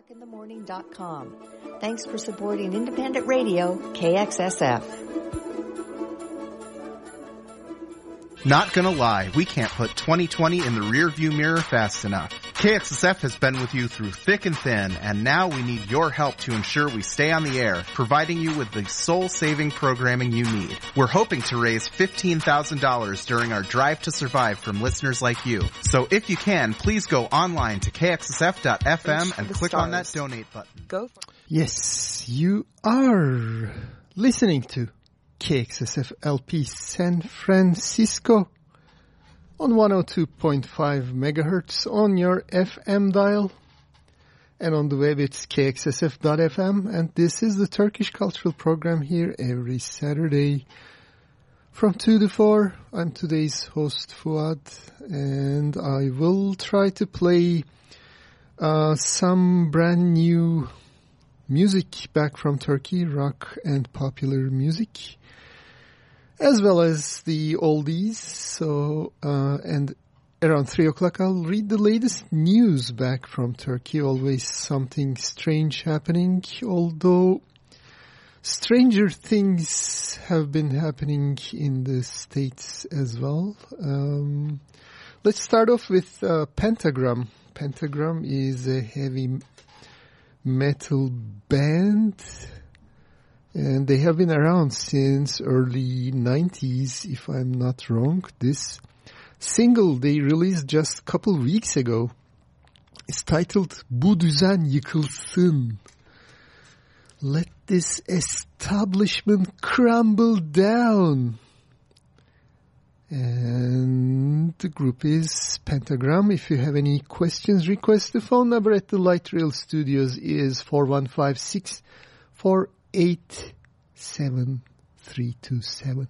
rockinthemorning.com. Thanks for supporting independent radio, KXSF. Not gonna lie, we can't put 2020 in the rearview mirror fast enough. KXSF has been with you through thick and thin, and now we need your help to ensure we stay on the air, providing you with the soul-saving programming you need. We're hoping to raise $15,000 during our Drive to Survive from listeners like you. So if you can, please go online to kxsf.fm and the click on that donate button. Go. For- Yes, you are listening to KXSF LP San Francisco on 102.5 megahertz on your FM dial. And on the web it's kxsf.fm and this is the Turkish Cultural Program here every Saturday from 2 to 4. I'm today's host Fuad and I will try to play uh, some brand new music back from Turkey, rock and popular music, as well as the oldies. So, uh, and around three o'clock, I'll read the latest news back from Turkey. Always something strange happening, although stranger things have been happening in the States as well. Um, let's start off with uh, Pentagram. Pentagram is a heavy metal band and they have been around since early 90s, if I'm not wrong. This single they released just a couple weeks ago is titled Bu Düzen Yıkılsın. Let this establishment crumble down. And the group is Pentagram. If you have any questions, requests, the phone number at the Light Rail Studios is 415 87327.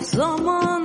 Zaman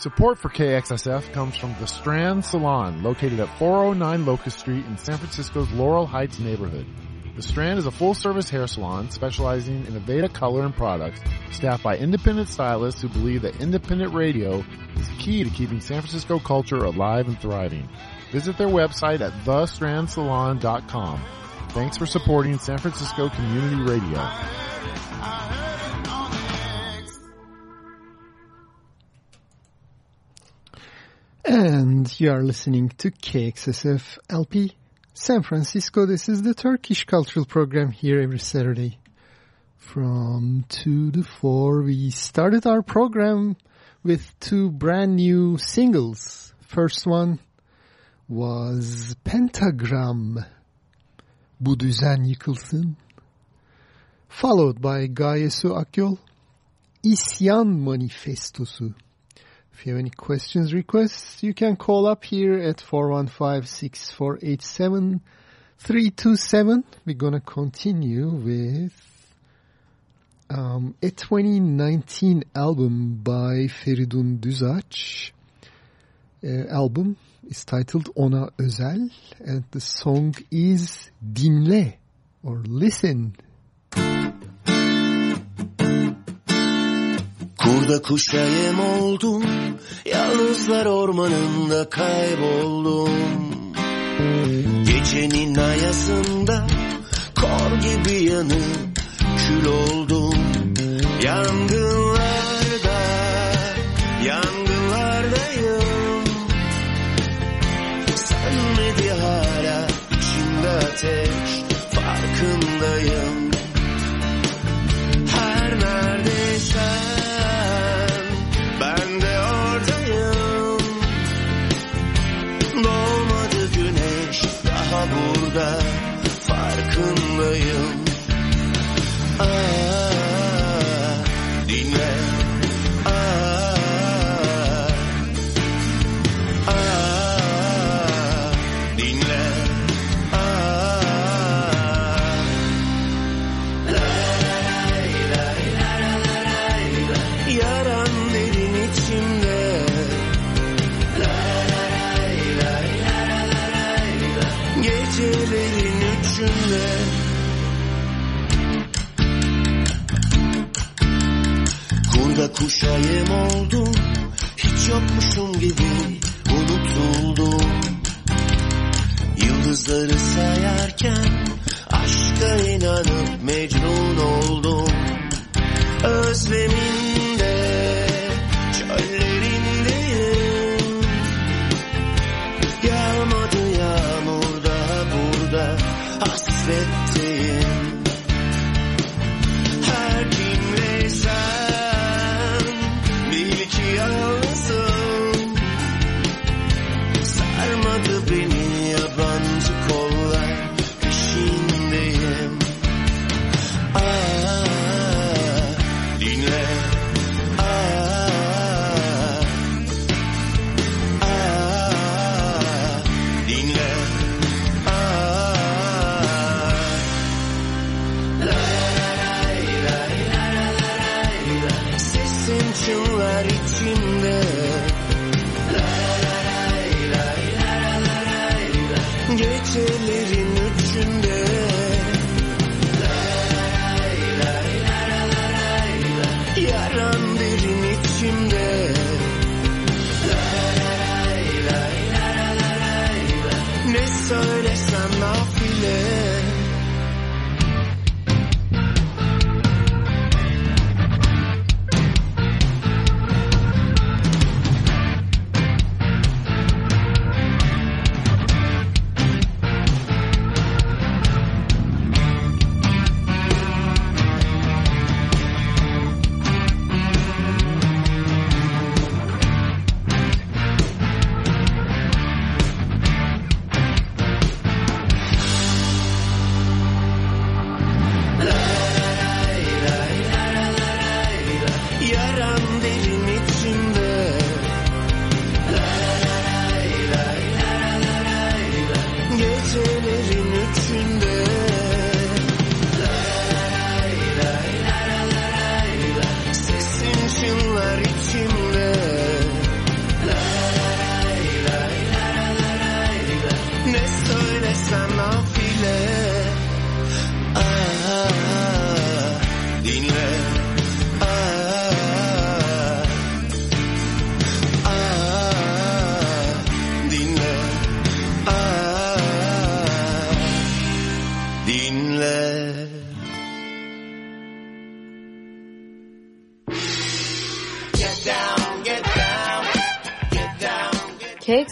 Support for KXSF comes from The Strand Salon, located at 409 Locust Street in San Francisco's Laurel Heights neighborhood. The Strand is a full-service hair salon specializing in Aveda color and products, staffed by independent stylists who believe that independent radio is key to keeping San Francisco culture alive and thriving. Visit their website at thestrandsalon.com. Thanks for supporting San Francisco Community Radio. You are listening to KXSF LP San Francisco. This is the Turkish Cultural Program here every Saturday from 2 to 4. We started our program with two brand new singles. First one was Pentagram, Bu Düzen Yıkılsın. Followed by Gaye Su Akyol, İsyan Manifestosu. If you have any questions, requests, you can call up here at 415-6487-36 327, we're going to continue with um, a 2019 album by Feridun Düzağaç. Uh, album is titled Ona Özel and the song is Dinle or Listen. Kurda kuşa yem oldum Yalnızlar ormanında kayboldum. Gecenin ayasında Kor gibi yanıp kül oldum. Yangınlarda Yangınlardayım. Sönmedi hala içimde ateş Farkındayım Yem oldum Hiç yokmuşum gibi unutuldum. Yıldızları sayarken Aşka inanıp mecnun oldum. Özleminde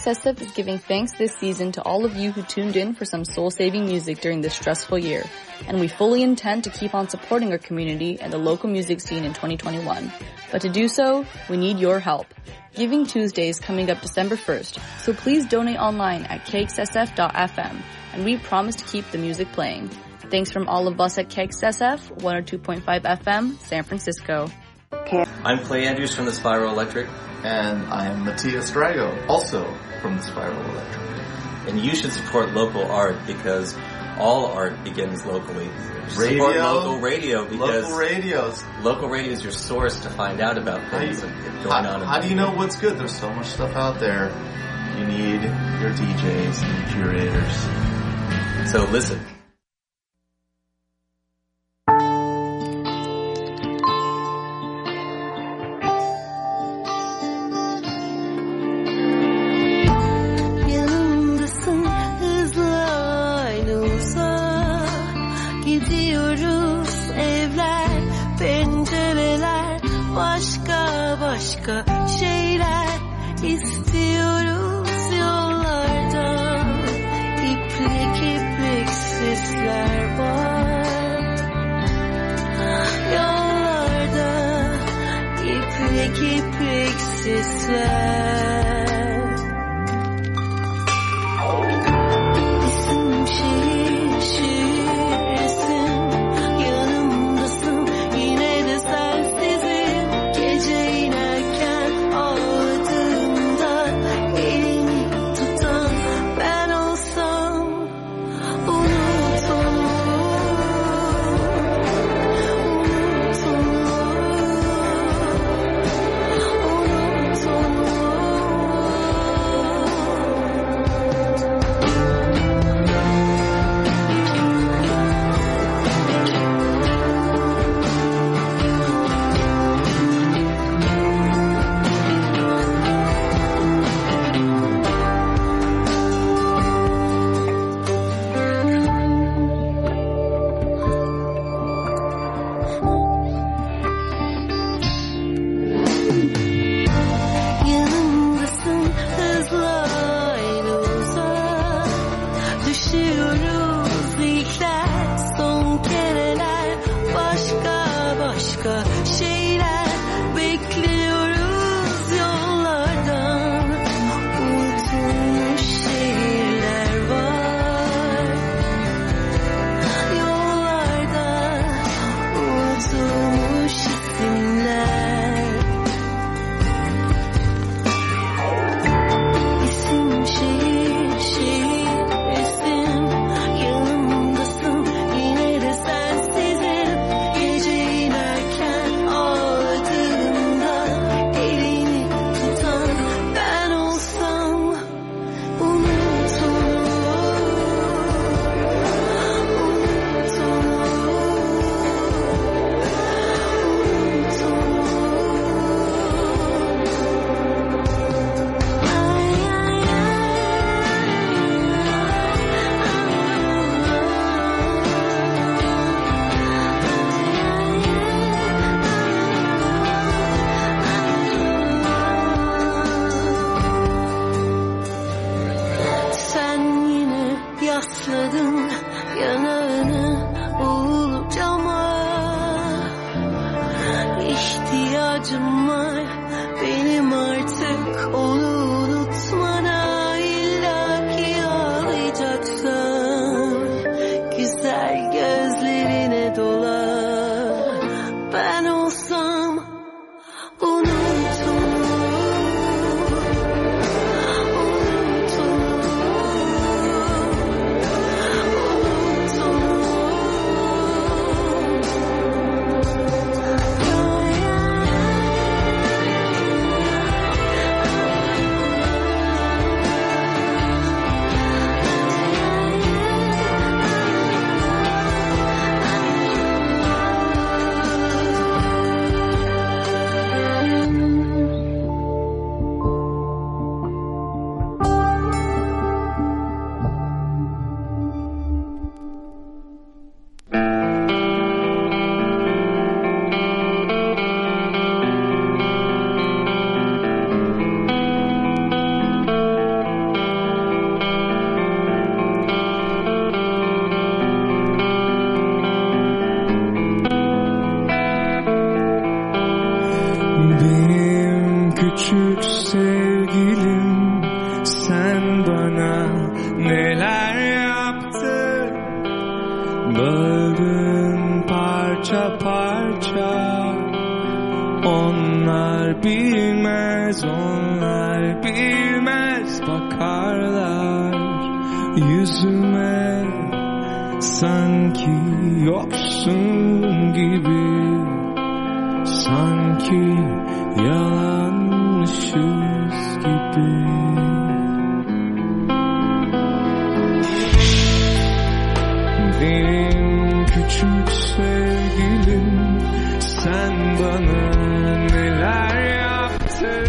KXSF is giving thanks this season to all of you who tuned in for some soul-saving music during this stressful year, and we fully intend to keep on supporting our community and the local music scene in 2021. But to do so, we need your help. Giving Tuesday is coming up December 1st, so please donate online at kxsf.fm, and we promise to keep the music playing. Thanks from all of us at KXSF, 102.5 FM, San Francisco. I'm Clay Andrews from the Spiral Electric. And I am Matthias Drago, also from the Spiral Electric. And you should support local art because all art begins locally. Radio, support local radio because local radios. Local radio is your source to find out about things you, going how, on. How do you know what's good? There's so much stuff out there. You need your DJs and curators. So listen. Başka şeyler istiyoruz yollardan İplik iplik sesler var. Yollarda. İplik iplik sesler sanki yoksun gibi sanki yalanmışız gibi. Benim küçük sevgilim sen bana neler yaptın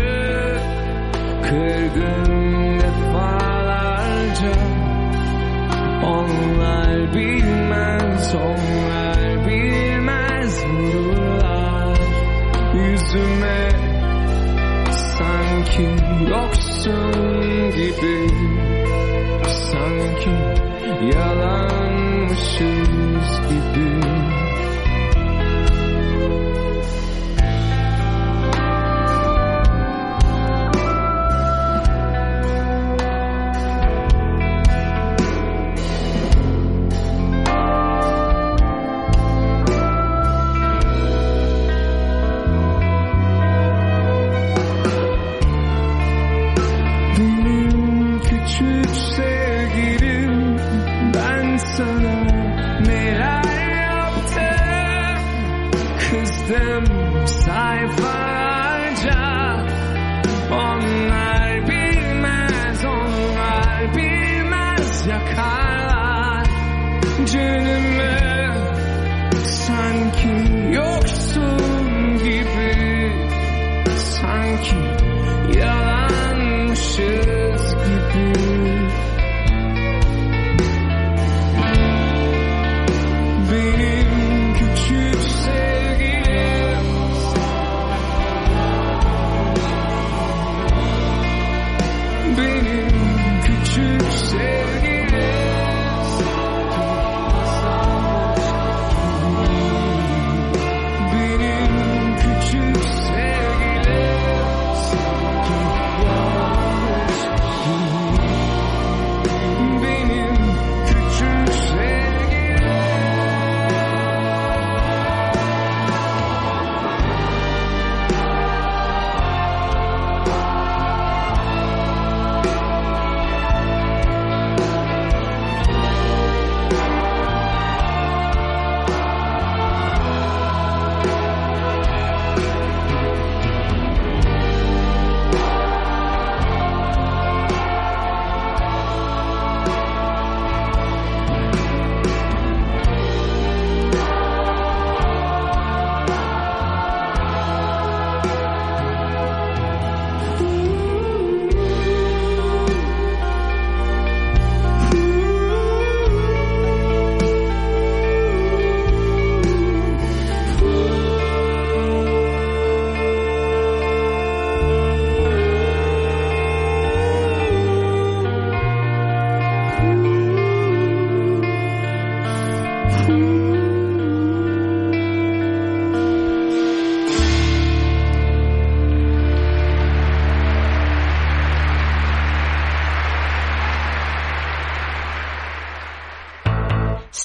Kırgın defalarca Onlar bilmez, onlar bilmez vururlar Yüzüme sanki yoksun gibi Sanki yalanmışız gibi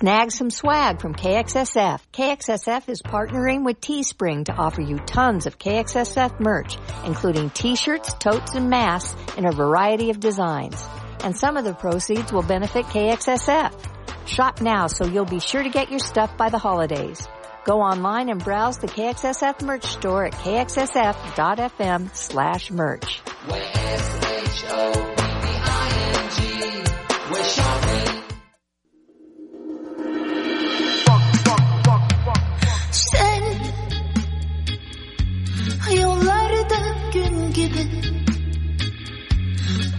Snag some swag from KXSF. KXSF is partnering with Teespring to offer you tons of KXSF merch, including t-shirts, totes, and masks in a variety of designs. And some of the proceeds will benefit KXSF. Shop now so you'll be sure to get your stuff by the holidays. Go online and browse the KXSF merch store at kxsf.fm slash merch. Sen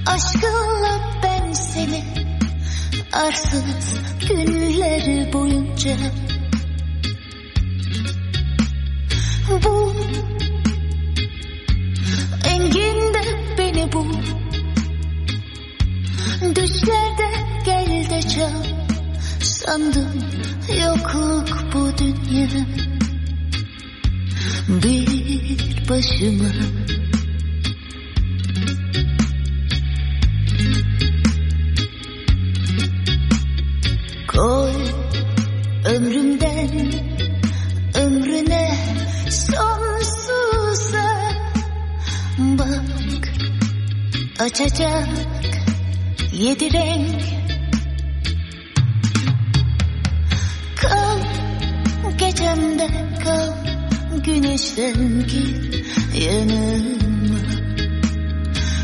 Aşkınla ben seni arsız günler boyunca. Bu enginde beni bul Düşlerde gel de çal Sandım yokluk bu dünya. Bir başıma Ömrümden ömrüne sonsuza bak. Açacak yedi renk. Kal gecemde kal güneşten git yanıma.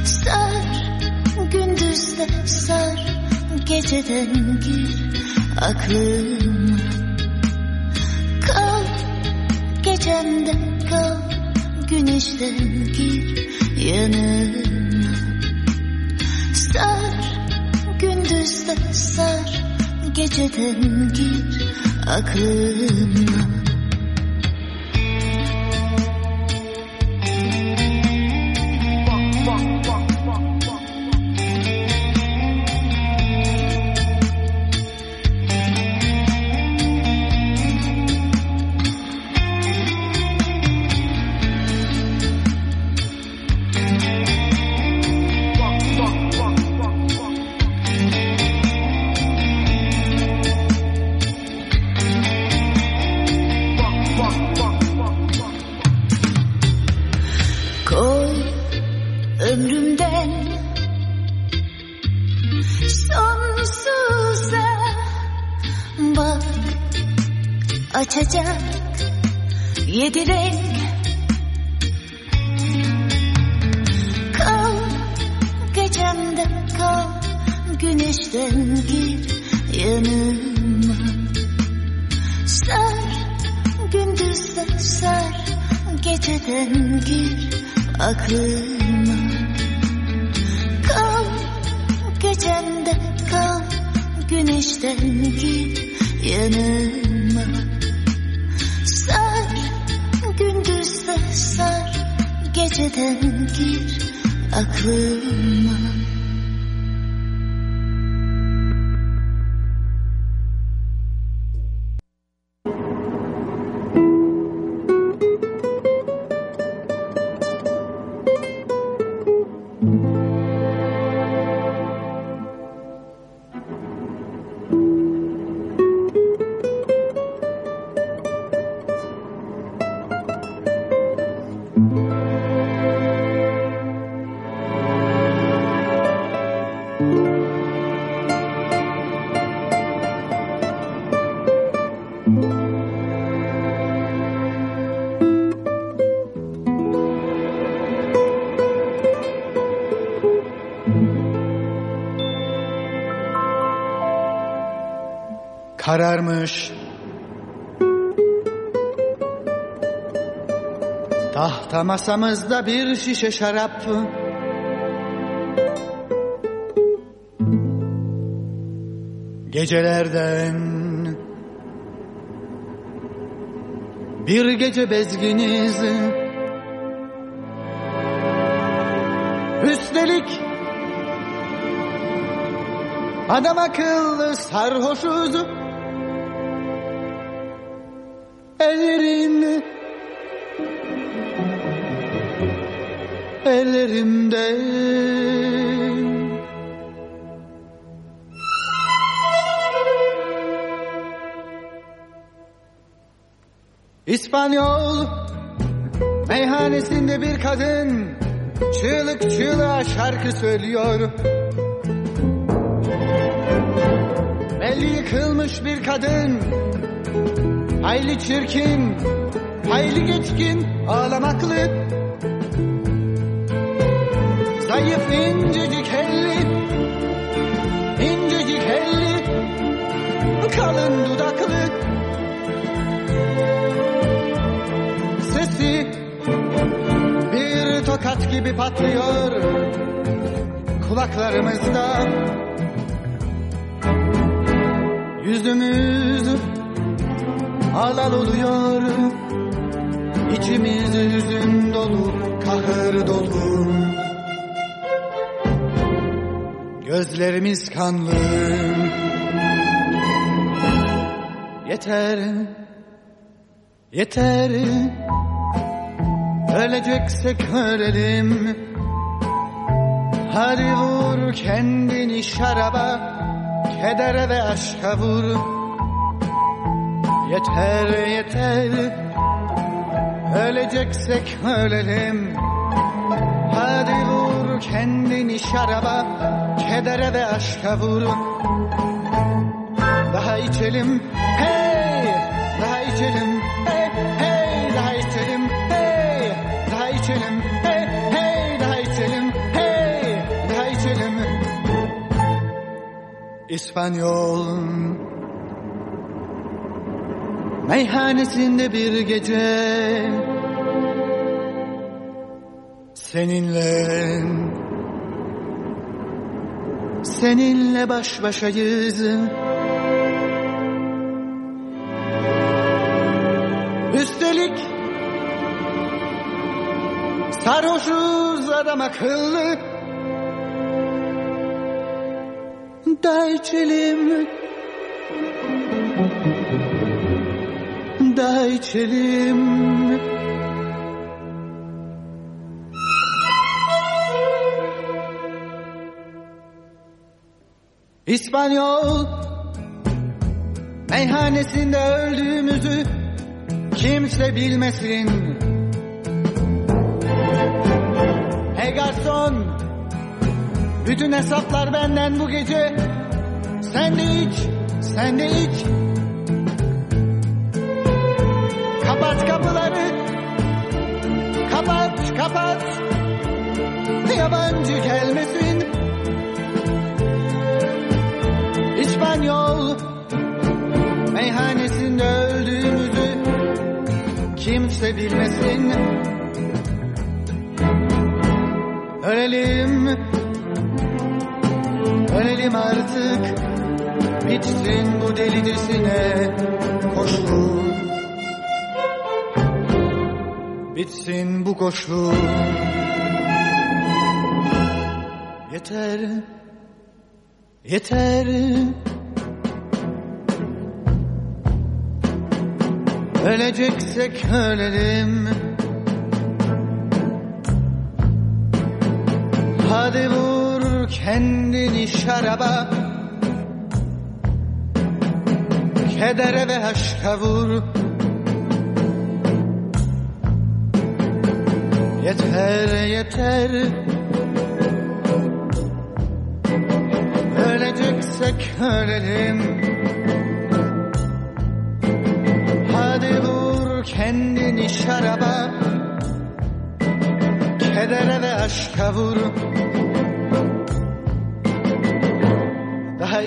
Sar gündüzde sar geceden gir aklıma gecemde kal güneşten gir yanıma Sar gündüzde sar geceden gir aklıma Kararmış. Tahta masamızda bir şişe şarap. Gecelerden Bir gece bezginiz. Üstelik Adam akıllı sarhoşuz İspanyol meyhanesinde bir kadın çığlık çığlığa şarkı söylüyor. Belli yıkılmış bir kadın hayli çirkin, hayli geçkin, ağlamaklı. Zayıf incecik gibi patlıyor kulaklarımızda. Yüzümüz alal oluyor İçimiz hüzün dolu, kahır dolu. Gözlerimiz kanlı. Yeter, yeter Öleceksek ölelim Hadi vur kendini şaraba Kedere ve aşka vur. Yeter yeter. Öleceksek ölelim Hadi vur kendini şaraba Kedere ve aşka vur. Daha içelim. Hey! Daha içelim İspanyol. Meyhanesinde bir gece Seninle Seninle baş başayız. Üstelik Sarhoşuz adam akıllı içelim Da içelim İspanyol Meyhanesinde öldüğümüzü Kimse bilmesin. Hey garson Bütün hesaplar benden bu gece. Sen de iç Sen de iç. Kapat kapıları. Kapat kapat. Yabancı gelmesin. İspanyol Meyhanesinde öldüğümüzü Kimse bilmesin. Ölelim Ölelim artık. Bitsin bu delicesine koşu Bitsin bu koşu Yeter Yeter. Öleceksek ölelim. Hadi vur kendini şaraba Kedere ve aşka vur. Yeter yeter. Öleceksek ölelim Hadi vur kendini şaraba Kedere ve aşka vur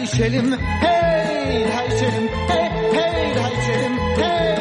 içelim. Hey Daha içelim. Hey hey Daha içelim. Hey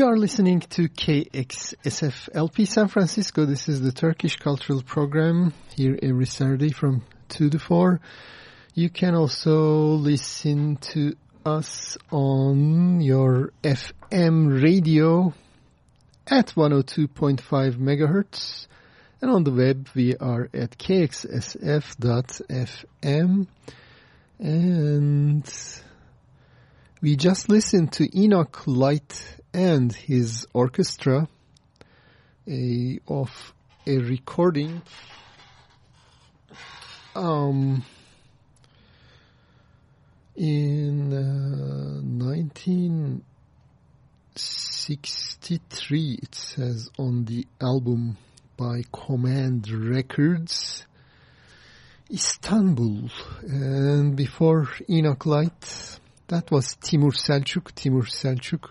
You are listening to KXSF LP San Francisco. This is the Turkish Cultural Program here every Saturday from 2 to 4. You can also listen to us on your FM radio at 102.5 megahertz and on the web we are at kxsf.fm and we just listened to Enoch Light and his orchestra a, of a recording um, in uh, 1963 it says on the album by Command Records Istanbul. And before Enoch Light that was Timur Selçuk. Timur Selçuk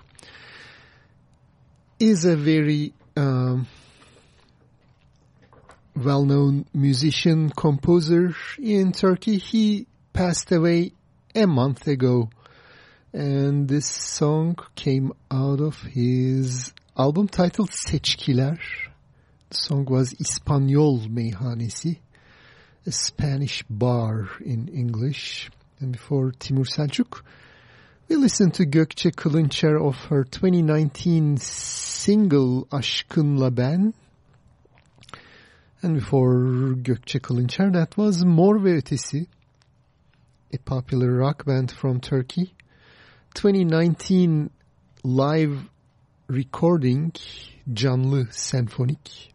is a very um, well-known musician, composer in Turkey. He passed away a month ago. And this song came out of his album titled Seçkiler. The song was İspanyol Meyhanesi, a Spanish bar in English. And before Timur Selçuk, we listened to Gökçe Kılınçer of her 2019 single Aşkınla Ben. And before Gökçe Kılınçer, that was Mor ve Ötesi, a popular rock band from Turkey. 2019 live recording, Canlı Senfonik.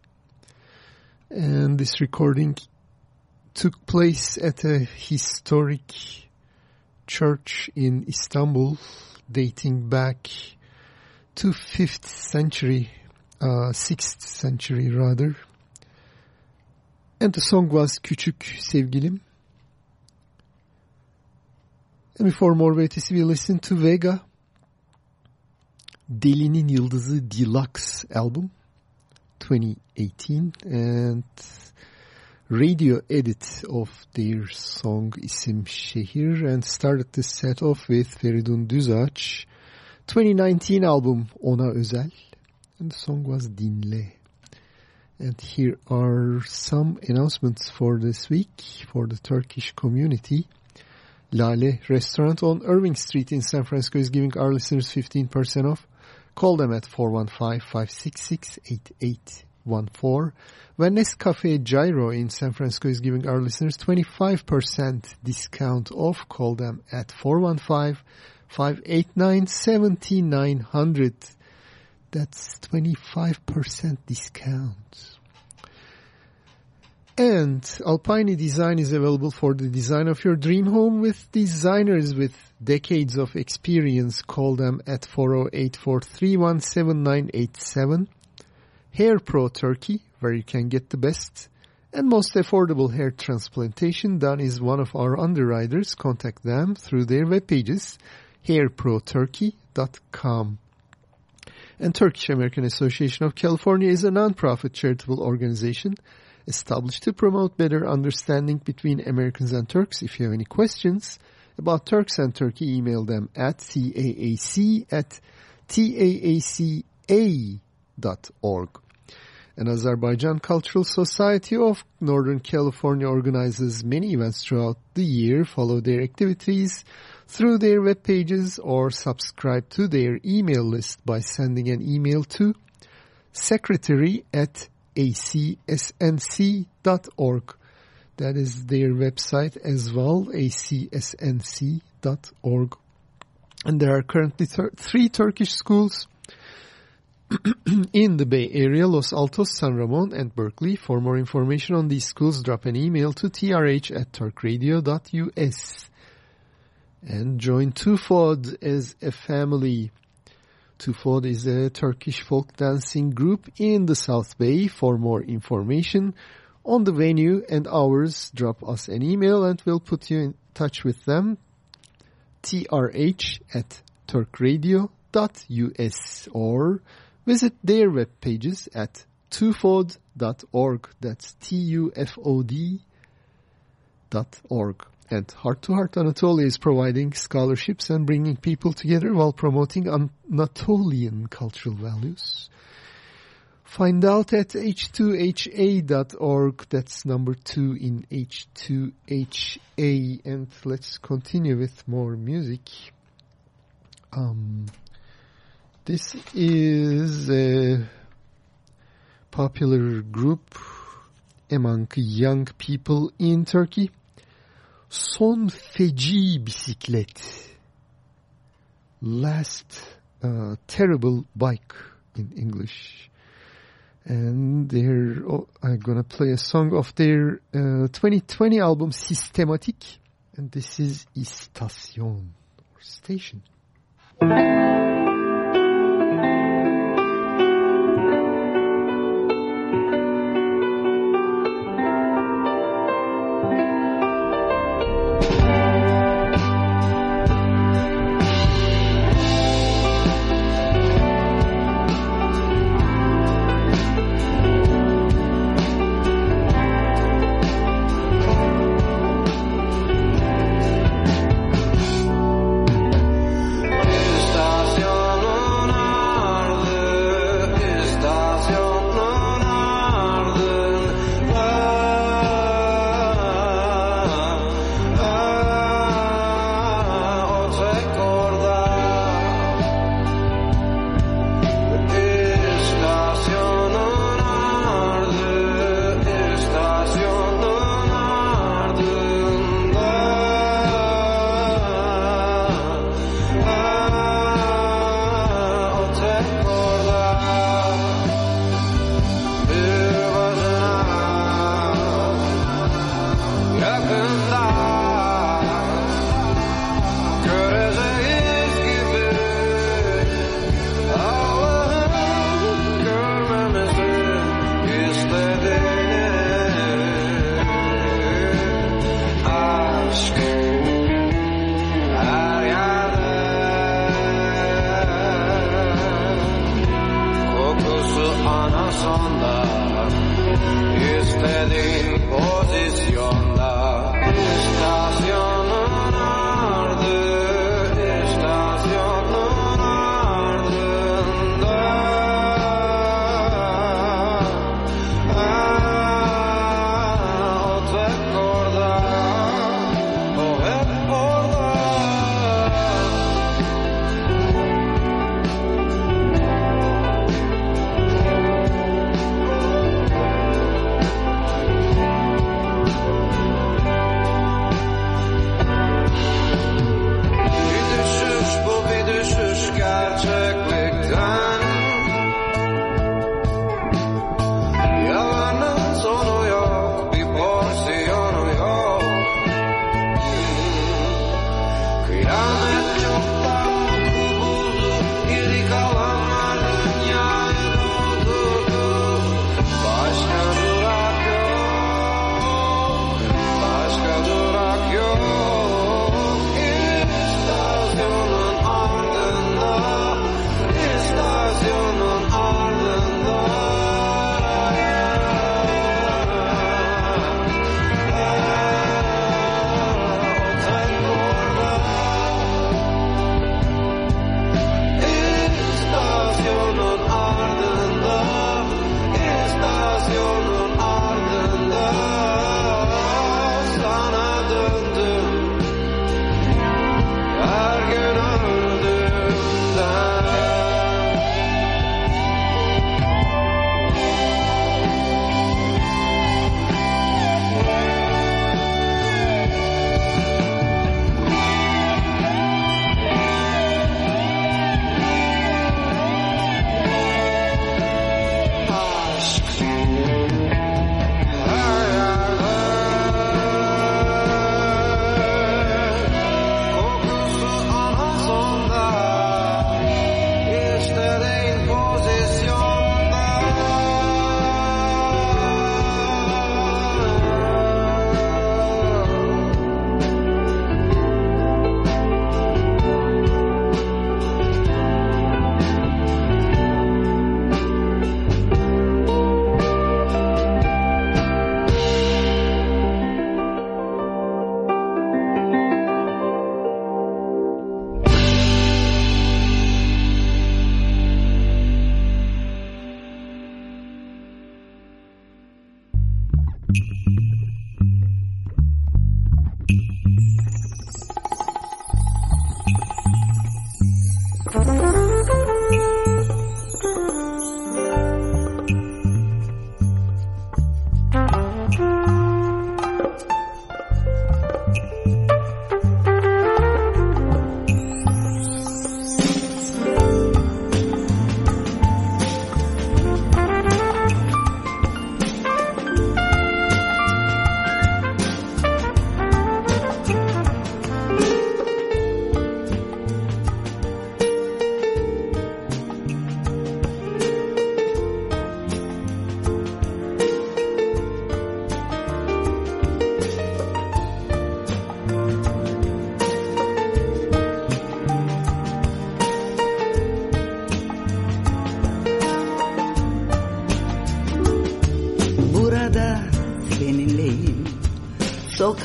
And this recording took place at a historic church in Istanbul dating back to 5th century, uh, 6th century rather. And the song was Küçük Sevgilim. And before Mor ve Ötesi we listen to Vega. Delinin Yıldızı Deluxe album 2018 and radio edit of their song İsim Şehir and started the set off with Feridun Düzağaç 2019 album Ona Özel and the song was Dinle. And here are some announcements for this week for the Turkish community. Lale restaurant on Irving Street in San Francisco is giving our listeners 15% off. Call them at 415-566-8814. Venice Cafe Gyro in San Francisco is giving our listeners 25% discount off. Call them at 415-589-7900. That's 25% discount. And Alpine Design is available for the design of your dream home with designers with decades of experience. Call them at 408-431-7987. Hair Pro Turkey, where you can get the best and most affordable hair transplantation done is one of our underwriters. Contact them through their web pages, hairproturkey.com. And Turkish American Association of California is a nonprofit charitable organization established to promote better understanding between Americans and Turks. If you have any questions about Turks and Turkey, email them at caac at taaca.org. And Azerbaijan Cultural Society of Northern California organizes many events throughout the year. Follow their activities through their web pages or subscribe to their email list by sending an email to secretary at acsnc.org. That is their website as well, acsnc.org. And there are currently three Turkish schools in the Bay Area, Los Altos, San Ramon, and Berkeley. For more information on these schools, drop an email to trh at turkradio.us. And join Tufod as a family. Tufod is a Turkish folk dancing group in the South Bay. For more information on the venue and hours, drop us an email and we'll put you in touch with them. trh at turkradio.us or visit their web pages at tufod.org. That's T-U-F-O-D dot org. And Heart to Heart Anatolia is providing scholarships and bringing people together while promoting Anatolian cultural values. Find out at h2ha.org. That's number two in H2HA. And let's continue with more music. Um, this is a popular group among young people in Turkey. Son feci bisiklet. Last uh, terrible bike in English. And they're, oh, I'm gonna play a song of their uh, 2020 album Systematic. And this is Istasyon or Station.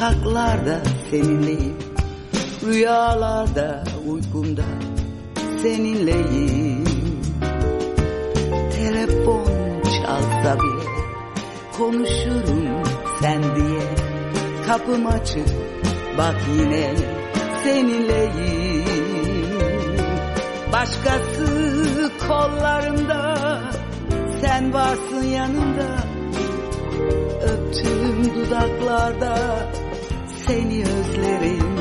Sokaklarda seninleyim Rüyalarda uykumda seninleyim. Telefon çalsa bile konuşurum sen diye. Kapım açık bak yine seninleyim. Başkası kollarında sen varsın yanımda. Öptüğüm dudaklarda seni özlerim.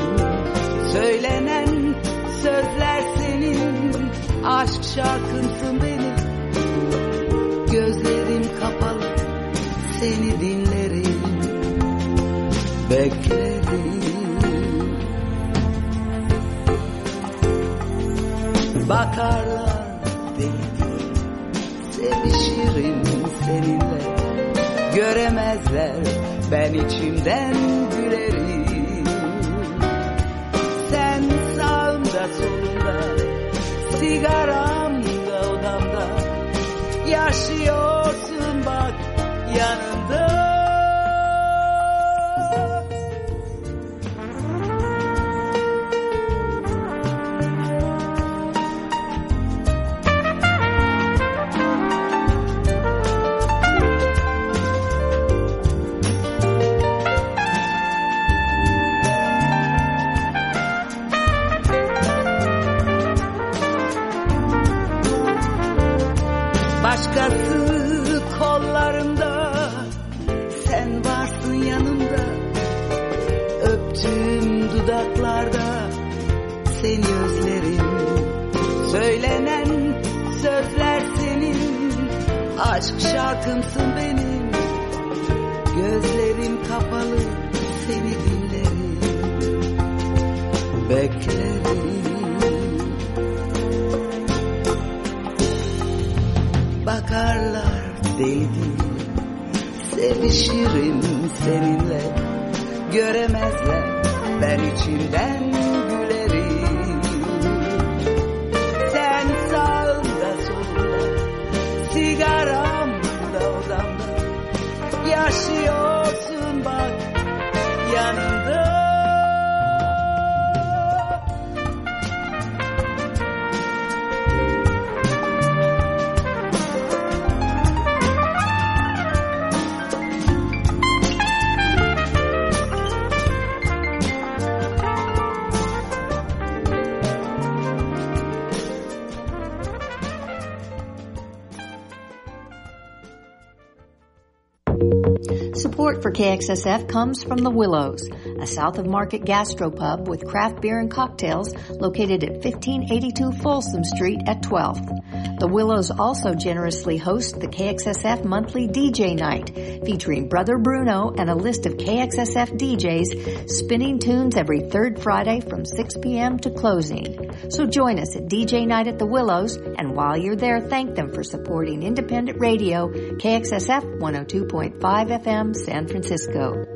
Söylenen sözler senin. Aşk şarkımsın benim. Gözlerim kapalı seni dinlerim. Beklerim. Bakarlar deli Sevişirim seninle. Göremezler ben içimden Sigaramda odamda. Yaşıyorsun bak yanımda for KXSF comes from the Willows, a south of market gastropub with craft beer and cocktails located at 1582 Folsom Street at 12th. The Willows also generously host the KXSF monthly DJ night featuring Brother Bruno and a list of KXSF DJs spinning tunes every third Friday from 6 p.m. to closing. So join us at DJ night at the Willows and while you're there thank them for supporting independent radio KXSF 102.5 FM San Francisco.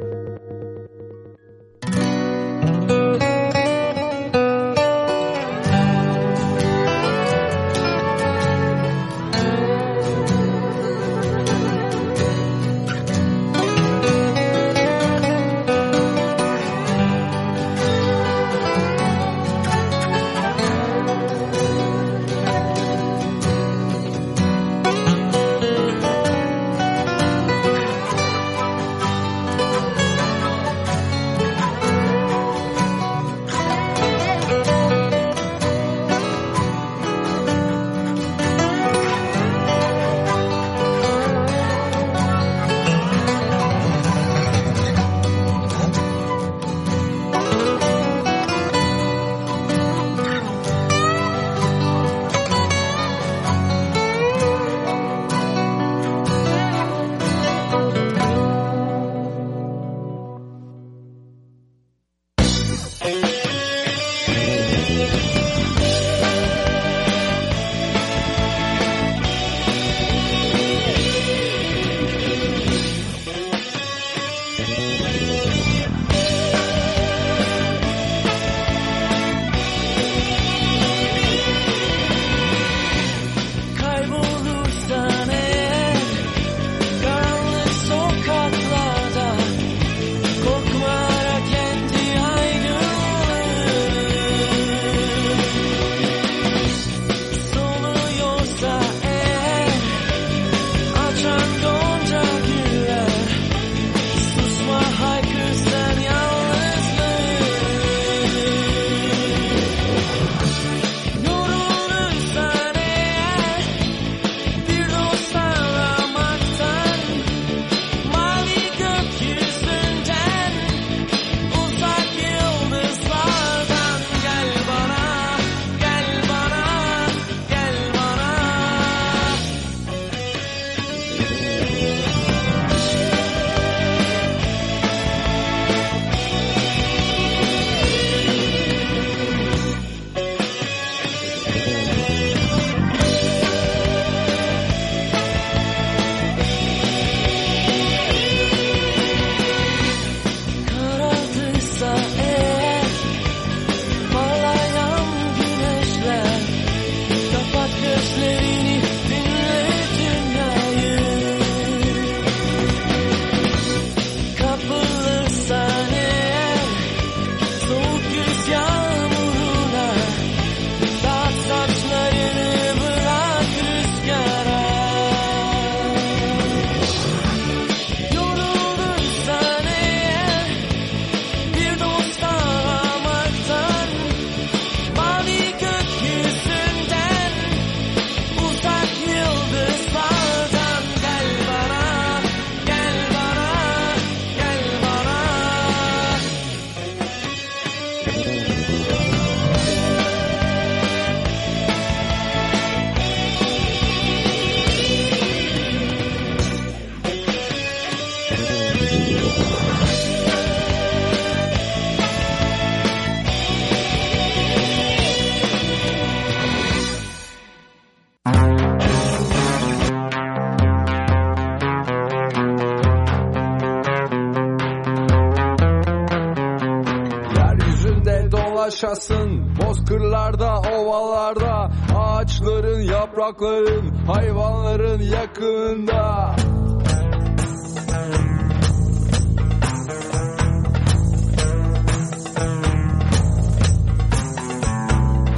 Yaprakların, hayvanların yakında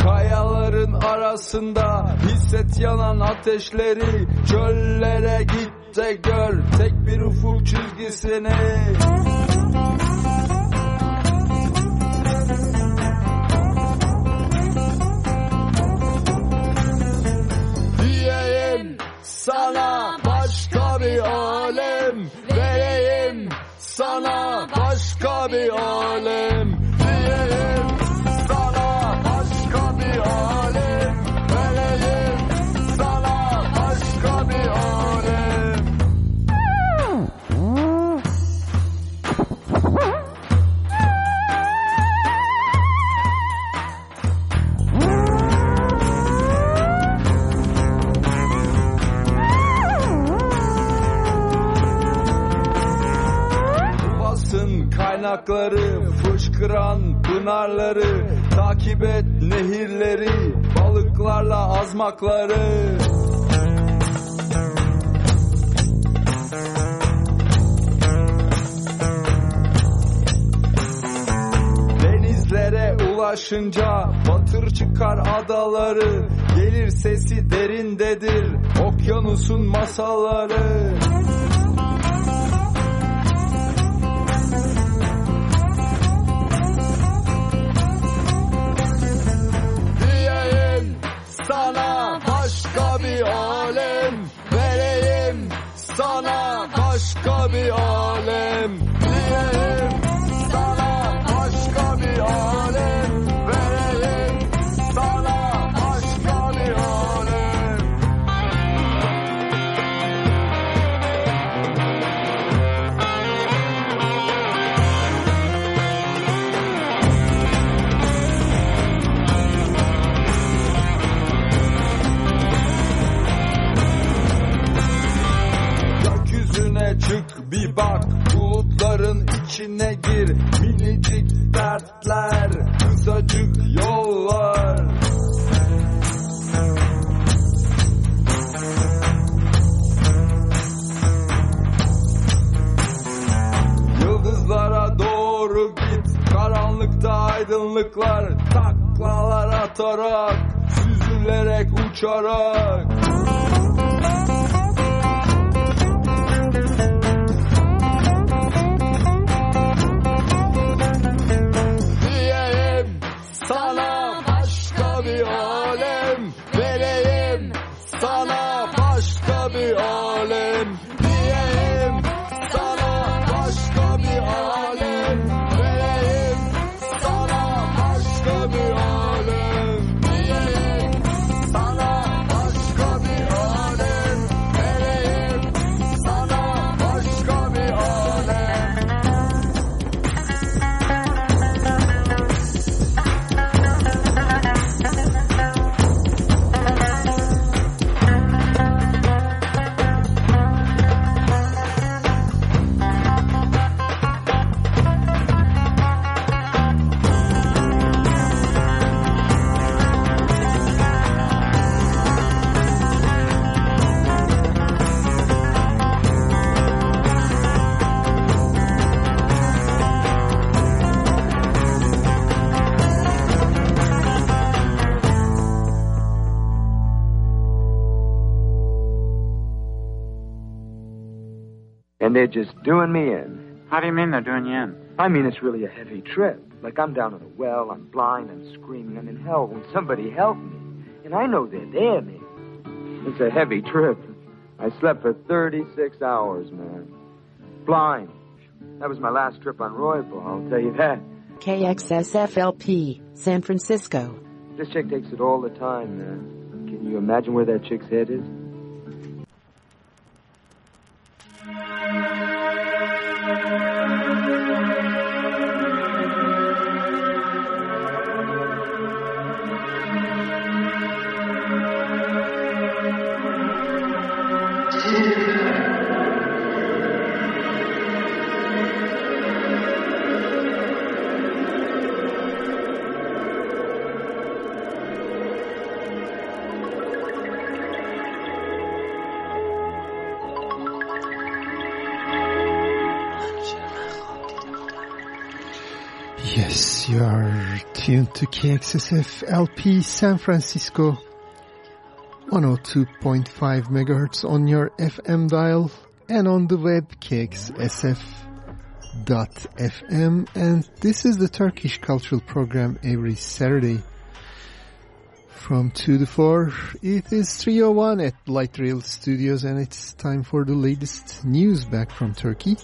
Kayaların arasında hisset yanan ateşleri Çöllere git de gör. Tek bir ufuk çizgisini azmakları Denizlere ulaşınca batır çıkar adaları. Gelir sesi derindedir okyanusun masalları doing me in. How do you mean they're doing you in? I mean, it's really a heavy trip. Like, I'm down in a well, I'm blind, I'm screaming, I'm in hell. When somebody help me. And I know they're there, man. It's a heavy trip. I slept for 36 hours, man. Blind. That was my last trip on Roybal, I'll tell you that. KXSFLP, San Francisco. This chick takes it all the time, man. Can you imagine where that chick's head is? KXSF LP San Francisco 102.5 megahertz on your FM dial and on the web kxsf.fm and this is the Turkish cultural program every Saturday from 2 to 4. It is 3.01 at Light Rail Studios and it's time for the latest news back from Turkey.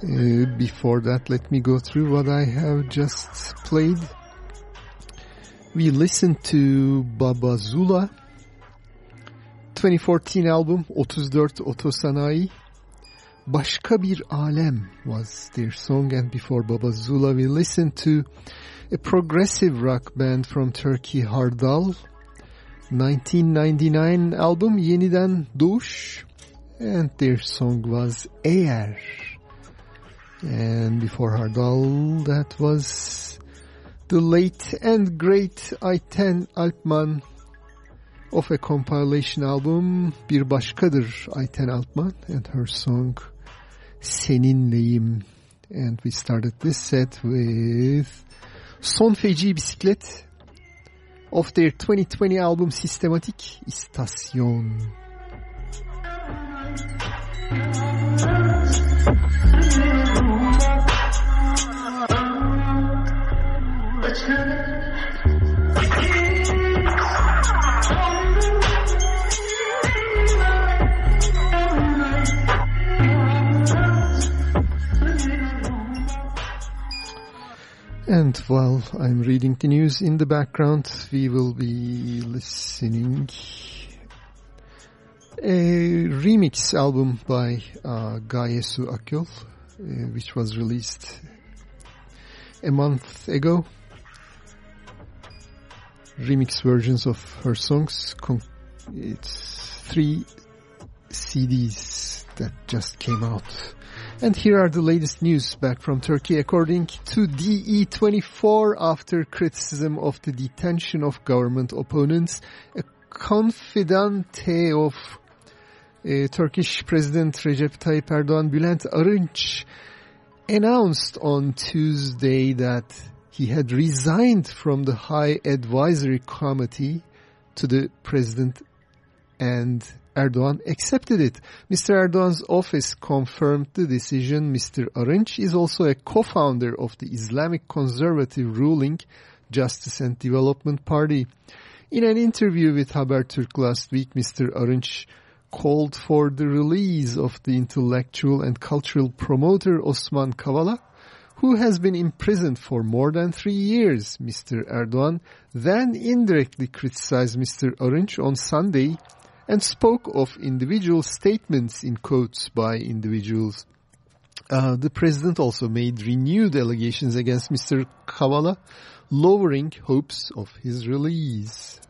Uh, before that, let me go through what I have just played. We listened to Baba Zula, 2014 album 34 Otosanayi. Başka Bir Alem was their song and before Baba Zula we listened to a progressive rock band from Turkey Hardal. 1999 album Yeniden Doğuş and their song was Eğer. And before Hardal, that was the late and great Ayten Alpman of a compilation album Bir Başkadır Ayten Alpman and her song Seninleyim. And we started this set with Son Feci Bisiklet of their 2020 album Sistematik İstasyon. And while I'm reading the news in the background, we will be listening a remix album by uh, Gaye Su Akyol, uh, which was released a month ago. Remix versions of her songs. It's three CDs that just came out. And here are the latest news back from Turkey. According to DE24, after criticism of the detention of government opponents, a confidante of Turkish President Recep Tayyip Erdogan, Bülent Arınç, announced on Tuesday that he had resigned from the High Advisory Committee to the President and Erdogan accepted it. Mr. Erdogan's office confirmed the decision. Mr. Arınç is also a co-founder of the Islamic conservative ruling Justice and Development Party. In an interview with Habertürk last week, Mr. Arınç called for the release of the intellectual and cultural promoter Osman Kavala, who has been imprisoned for more than three years. Mr. Erdogan then indirectly criticized Mr. Arınç on Sunday and spoke of individual statements in quotes by individuals. Uh, the president also made renewed allegations against Mr. Kavala, lowering hopes of his release.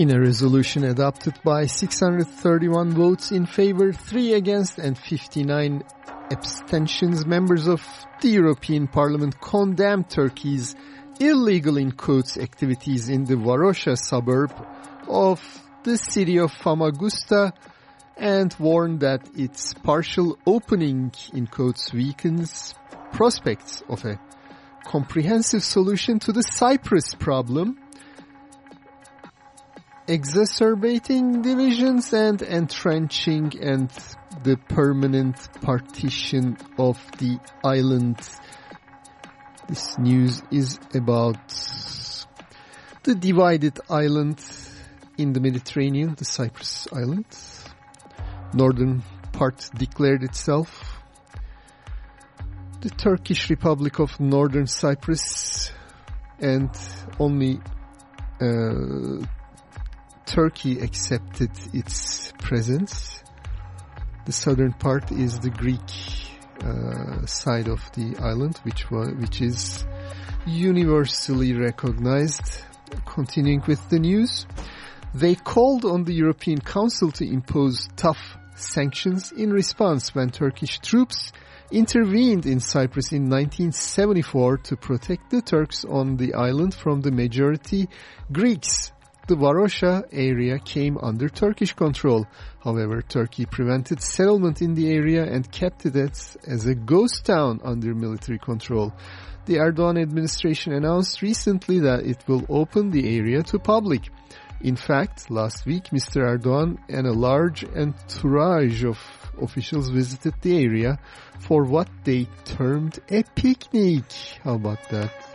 In a resolution adopted by 631 votes in favor, 3 against and 59 abstentions, members of the European Parliament condemned Turkey's illegal in quotes activities in the Varosha suburb of the city of Famagusta and warned that its partial opening in quotes weakens prospects of a comprehensive solution to the Cyprus problem exacerbating divisions and entrenching and the permanent partition of the island. This news is about the divided island in the Mediterranean, the Cyprus island. Northern part declared itself. The Turkish Republic of Northern Cyprus and only uh, Turkey accepted its presence. The southern part is the Greek uh, side of the island, which was, which is universally recognized. Continuing with the news, They called on the European Council to impose tough sanctions in response when Turkish troops intervened in Cyprus in 1974 to protect the Turks on the island from the majority Greeks. The Varosha area came under Turkish control. However, Turkey prevented settlement in the area and kept it as, a ghost town under military control. The Erdogan administration announced recently that it will open the area to public. In fact, last week, Mr. Erdogan and a large entourage of officials visited the area for what they termed a picnic. How about that?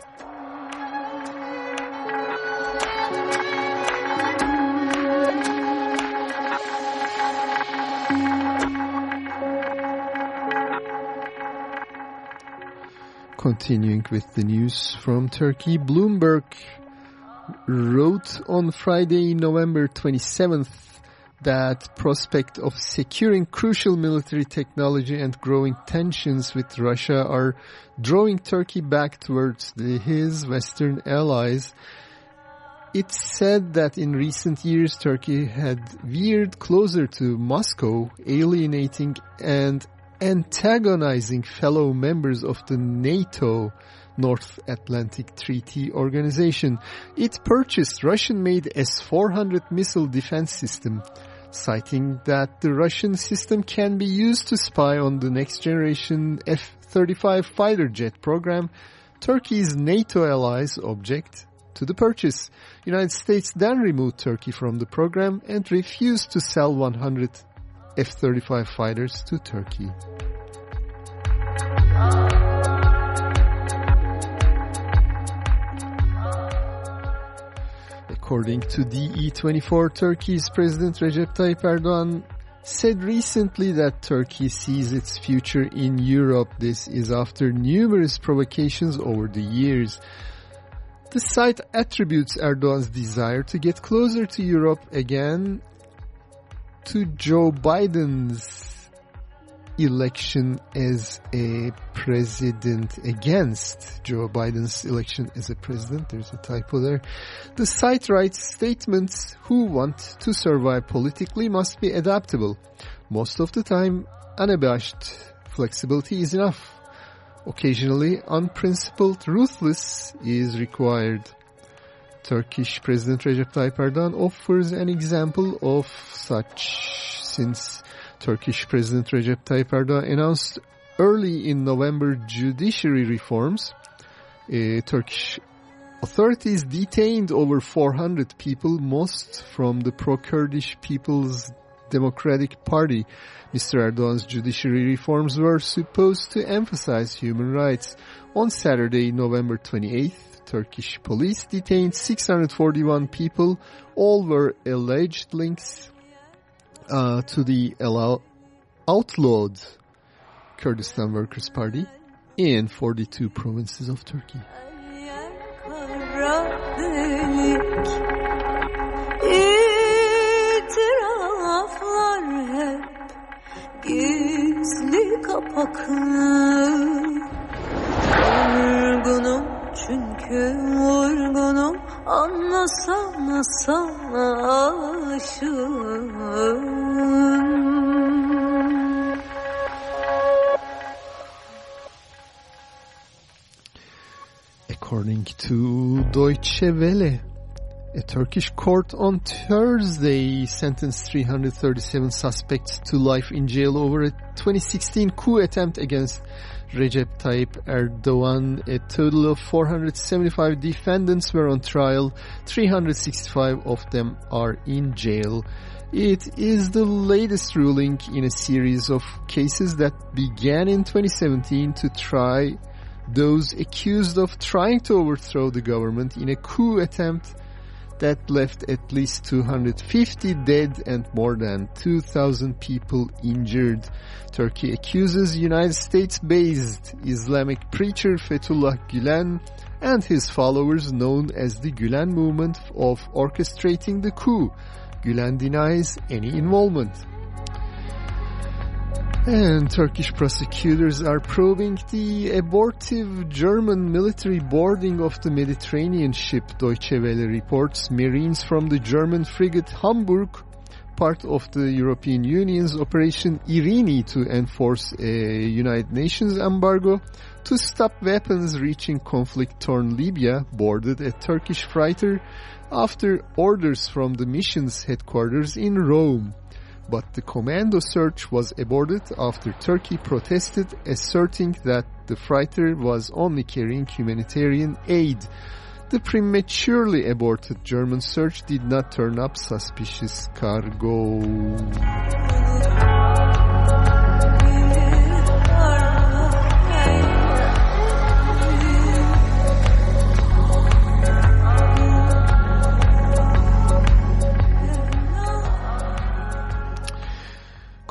Continuing with the news from Turkey, Bloomberg wrote on Friday, November 27th, that prospect of securing crucial military technology and growing tensions with Russia are drawing Turkey back towards the, his Western allies. It said that in recent years Turkey had veered closer to Moscow, alienating and antagonizing fellow members of the NATO North Atlantic Treaty Organization. It purchased Russian-made S-400 missile defense system, citing that the Russian system can be used to spy on the next generation F-35 fighter jet program. Turkey's NATO allies object to the purchase. United States then removed Turkey from the program and refused to sell 100 F-35 fighters to Turkey. According to DE24, Turkey's President Recep Tayyip Erdogan said recently that Turkey sees its future in Europe. This is after numerous provocations over the years. The site attributes Erdogan's desire to get closer to Europe again to Joe Biden's election as a president against Joe Biden's election as a president. There's a typo there. The site writes statements who want to survive politically must be adaptable. Most of the time, unabashed flexibility is enough. Occasionally, unprincipled ruthless is required. Turkish President Recep Tayyip Erdogan offers an example of such since Turkish President Recep Tayyip Erdogan announced early in November judiciary reforms. Uh, Turkish authorities detained over 400 people, most from the pro-Kurdish People's Democratic Party. Mr. Erdogan's judiciary reforms were supposed to emphasize human rights. On Saturday, November 28th, Turkish police detained 641 people. All were alleged links uh, to the outlawed Kurdistan Workers' Party in 42 provinces of Turkey. Gizli kapaklı vurgunum Anlasana sana aşığım. According to Deutsche Welle, a Turkish court on Thursday sentenced 337 suspects to life in jail over a 2016 coup attempt against Recep Tayyip Erdogan. A total of 475 defendants were on trial. 365 of them are in jail. It is the latest ruling in a series of cases that began in 2017 to try those accused of trying to overthrow the government in a coup attempt that left at least 250 dead and more than 2,000 people injured. Turkey accuses United States-based Islamic preacher Fethullah Gülen and his followers known as the Gülen movement of orchestrating the coup. Gülen denies any involvement. And Turkish prosecutors are probing the abortive German military boarding of the Mediterranean ship. Deutsche Welle reports Marines from the German frigate Hamburg, part of the European Union's Operation Irini to enforce a United Nations embargo to stop weapons reaching conflict-torn Libya, boarded a Turkish freighter after orders from the mission's headquarters in Rome but the commando search was aborted after Turkey protested, asserting that the freighter was only carrying humanitarian aid. The prematurely aborted German search did not turn up suspicious cargo.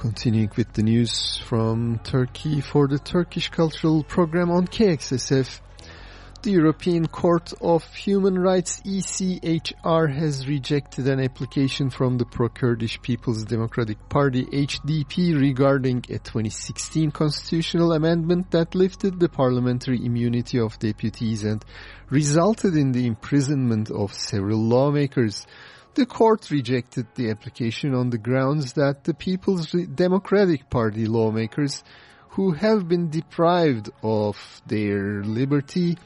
Continuing with the news from Turkey for the Turkish Cultural Program on KXSF. The European Court of Human Rights ECHR has rejected an application from the pro-Kurdish People's Democratic Party HDP regarding a 2016 constitutional amendment that lifted the parliamentary immunity of deputies and resulted in the imprisonment of several lawmakers. The court rejected the application on the grounds that the People's Democratic Party lawmakers who have been deprived of their liberty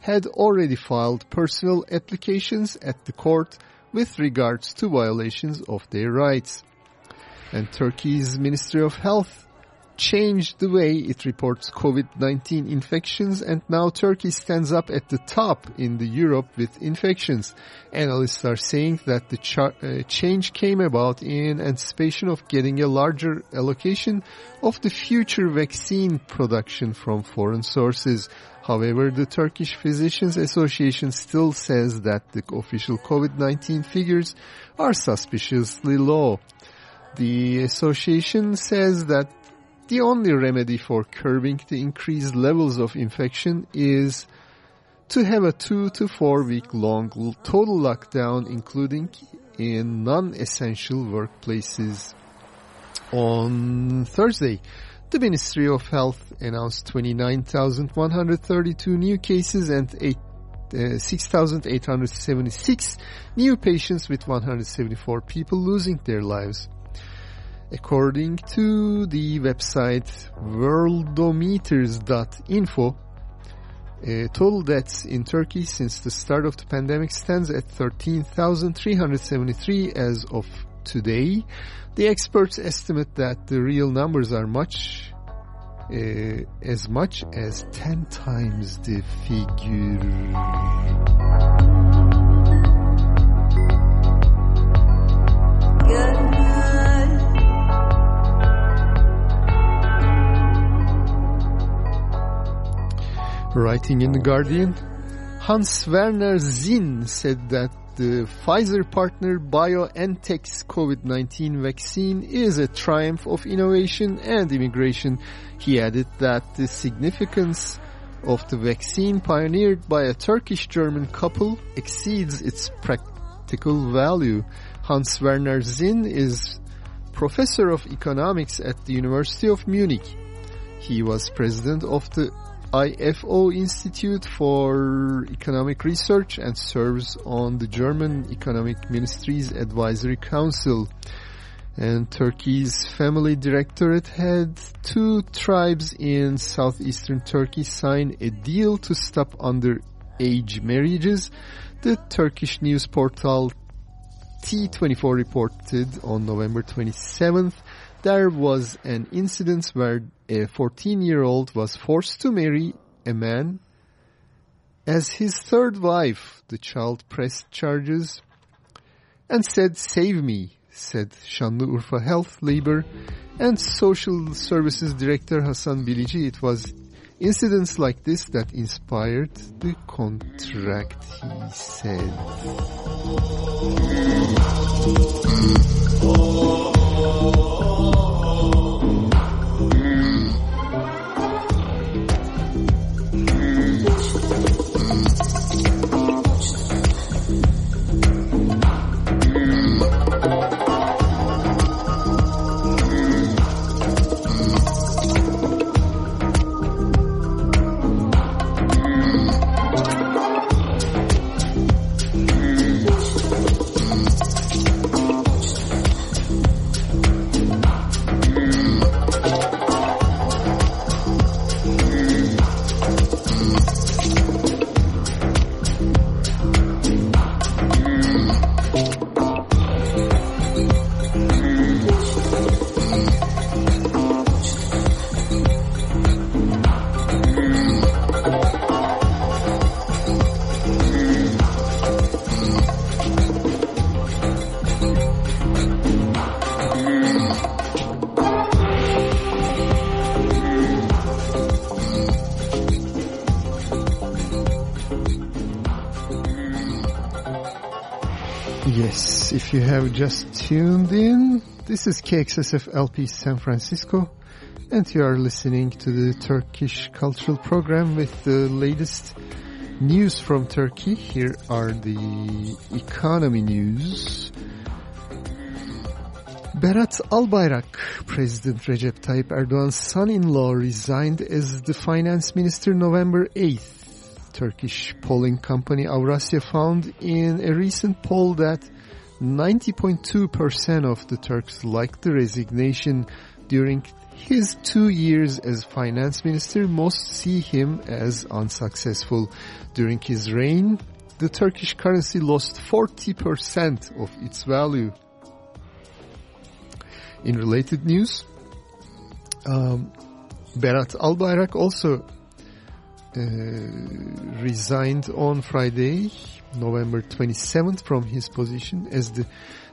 had already filed personal applications at the court with regards to violations of their rights. And Turkey's Ministry of Health changed the way it reports COVID-19 infections and now Turkey stands up at the top in the Europe with infections. Analysts are saying that the uh, change came about in anticipation of getting a larger allocation of the future vaccine production from foreign sources. However, the Turkish Physicians Association still says that the official COVID-19 figures are suspiciously low. The association says that the only remedy for curbing the increased levels of infection is to have a two to four week long total lockdown including in non-essential workplaces. On Thursday, the Ministry of Health announced 29,132 new cases and 8 uh, 6,876 new patients with 174 people losing their lives. According to the website worldometers.info, uh, total deaths in Turkey since the start of the pandemic stands at 13,373 as of today. The experts estimate that the real numbers are much uh, as much as 10 times the figure. Writing in The Guardian, Hans Werner Sinn said that the Pfizer partner BioNTech's COVID-19 vaccine is a triumph of innovation and immigration. He added that the significance of the vaccine pioneered by a Turkish-German couple exceeds its practical value. Hans Werner Sinn is professor of economics at the University of Munich. He was president of the IFO Institute for Economic Research and serves on the German Economic Ministry's Advisory Council. And Turkey's family directorate had two tribes in southeastern Turkey sign a deal to stop underage marriages. The Turkish news portal T24 reported on November 27th there was an incident where a 14-year-old was forced to marry a man as his third wife. The child pressed charges and said, save me, said Şanlıurfa Health, Labor and Social Services Director Hasan Bilici. It was incidents like this that inspired the contract, he said. Just tuned in, this is KXSF LP San Francisco, and you are listening to the Turkish Cultural Program with the latest news from Turkey. Here are the economy news. Berat Albayrak, President Recep Tayyip Erdogan's son-in-law, resigned as the finance minister November 8th. Turkish polling company Avrasya found in a recent poll that 90.2% of the Turks liked the resignation during his two years as finance minister. Most see him as unsuccessful. During his reign, the Turkish currency lost 40% of its value. In related news, um, Berat Albayrak also uh, resigned on Friday, November 27th from his position as the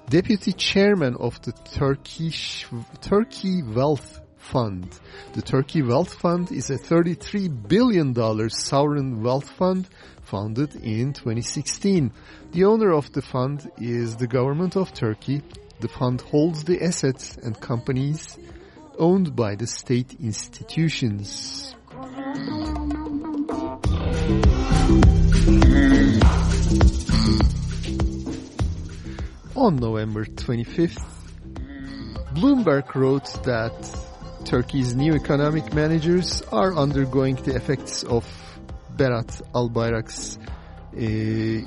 deputy chairman of the Turkish Turkey Wealth Fund. The Turkey Wealth Fund is a $33 billion sovereign wealth fund founded in 2016. The owner of the fund is the government of Turkey. The fund holds the assets and companies owned by the state institutions. On November 25th, Bloomberg wrote that Turkey's new economic managers are undergoing the effects of Berat Albayrak's uh,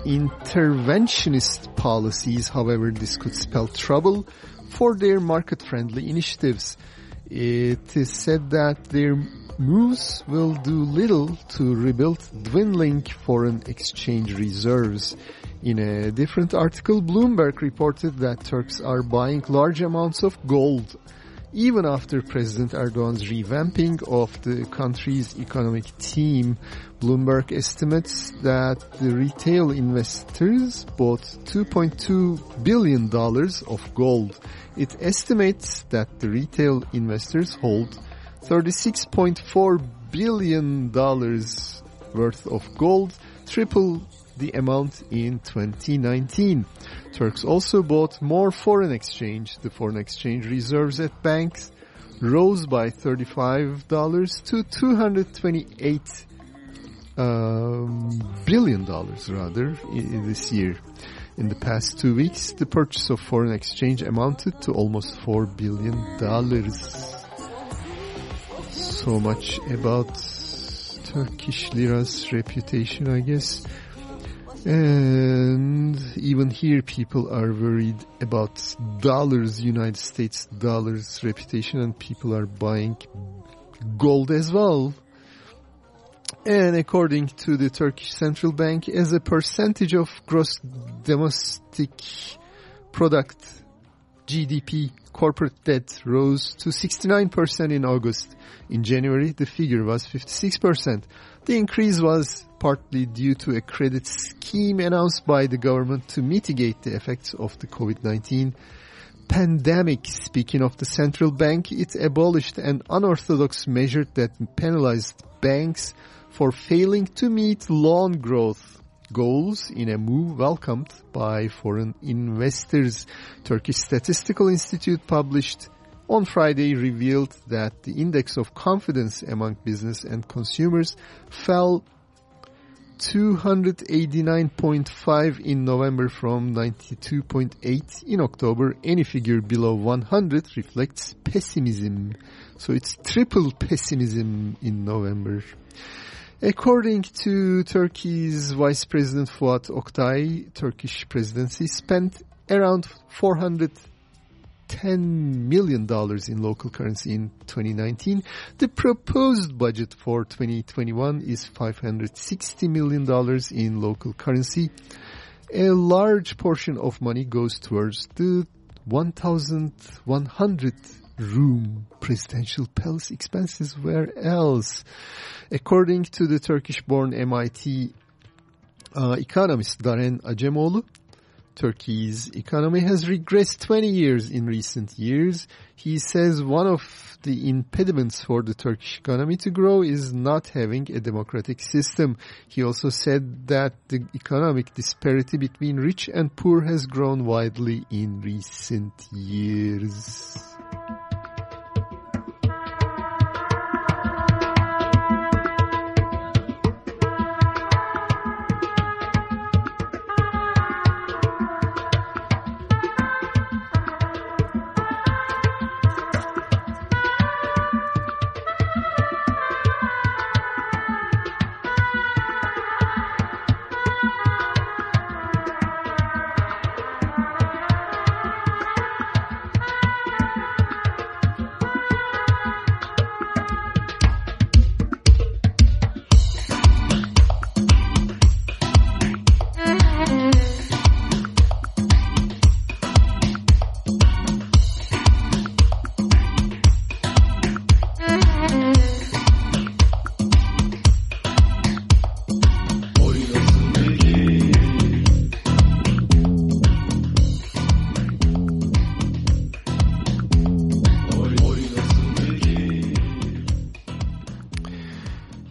interventionist policies. However, this could spell trouble for their market-friendly initiatives. It is said that their moves will do little to rebuild dwindling foreign exchange reserves. In a different article, Bloomberg reported that Turks are buying large amounts of gold even after President Erdogan's revamping of the country's economic team. Bloomberg estimates that the retail investors bought $2.2 billion of gold. It estimates that the retail investors hold $36.4 billion worth of gold, triple the amount in 2019. Turks also bought more foreign exchange. The foreign exchange reserves at banks rose by $35 to 228 um, billion dollars rather this year. In the past two weeks, the purchase of foreign exchange amounted to almost four billion dollars. So much about Turkish lira's reputation, I guess. And even here people are worried about dollars, United States dollars reputation and people are buying gold as well. And according to the Turkish Central Bank, as a percentage of gross domestic product, GDP, corporate debt rose to 69% in August. In January, the figure was 56%. The increase was partly due to a credit scheme announced by the government to mitigate the effects of the COVID-19 pandemic. Speaking of the central bank, it abolished an unorthodox measure that penalized banks for failing to meet loan growth goals in a move welcomed by foreign investors. Turkish Statistical Institute published on Friday revealed that the index of confidence among business and consumers fell 289.5 in November from 92.8 in October. Any figure below 100 reflects pessimism. So it's triple pessimism in November. According to Turkey's Vice President Fuat Oktay, Turkish presidency spent around 400 $10 million in local currency in 2019. The proposed budget for 2021 is $560 million in local currency. A large portion of money goes towards the 1,100 room presidential palace expenses. Where else? According to the Turkish-born MIT uh, economist Daron Acemoğlu, Turkey's economy has regressed 20 years in recent years. He says one of the impediments for the Turkish economy to grow is not having a democratic system. He also said that the economic disparity between rich and poor has grown widely in recent years.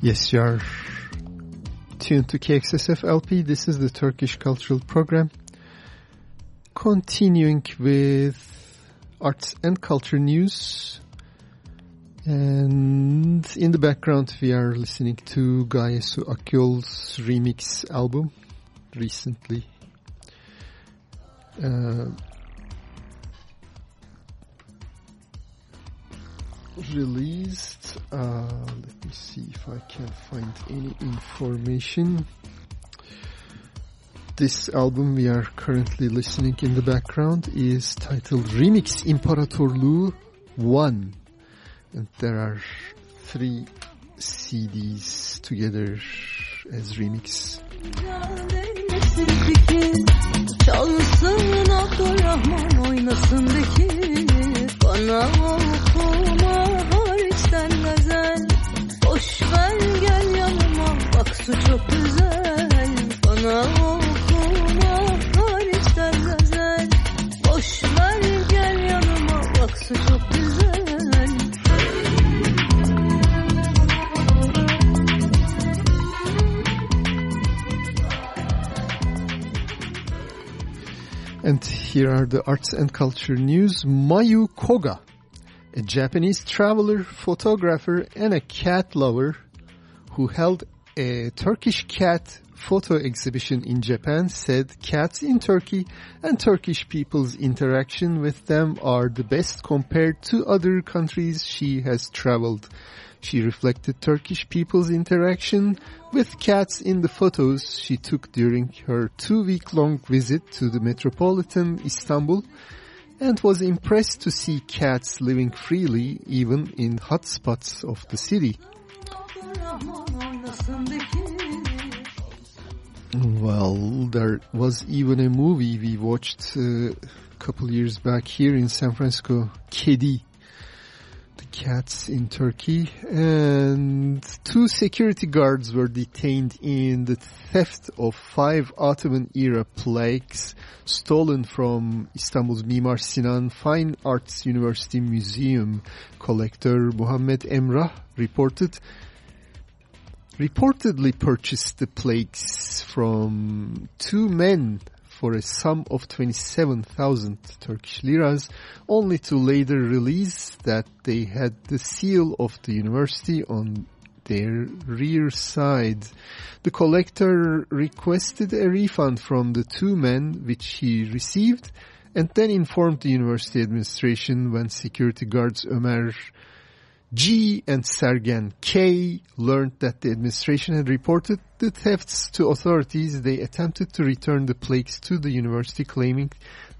Yes, you are tuned to KXSF LP. This is the Turkish Cultural Program. Continuing with arts and culture news. And in the background, we are listening to Gaye Su Akyol's remix album recently. Uh, released. Uh, let me see if I can find any information. This album we are currently listening in the background is titled Remix Imparatorluğu 1. And there are three CDs together as remix. Çalsın oynasın Bana okuma Gel yanıma. Bak güzel. Bana okuma gel yanıma. Bak güzel. And here are the arts and culture news. Mayu Koga, a Japanese traveler, photographer, and a cat lover who held a Turkish cat photo exhibition in Japan said cats in Turkey and Turkish people's interaction with them are the best compared to other countries she has traveled. She reflected Turkish people's interaction with cats in the photos she took during her two-week-long visit to the metropolitan Istanbul and was impressed to see cats living freely even in hot spots of the city. Well, there was even a movie we watched uh, a couple years back here in San Francisco, Kedi, cats in Turkey, and two security guards were detained in the theft of five Ottoman-era plaques stolen from Istanbul's Mimar Sinan Fine Arts University Museum. Collector Muhammed Emrah reported reportedly purchased the plaques from two men for a sum of 27,000 Turkish liras, only to later release that they had the seal of the university on their rear side. The collector requested a refund from the two men, which he received, and then informed the university administration when security guards Ömer G and Sergen K learned that the administration had reported the thefts to authorities. They attempted to return the plaques to the university claiming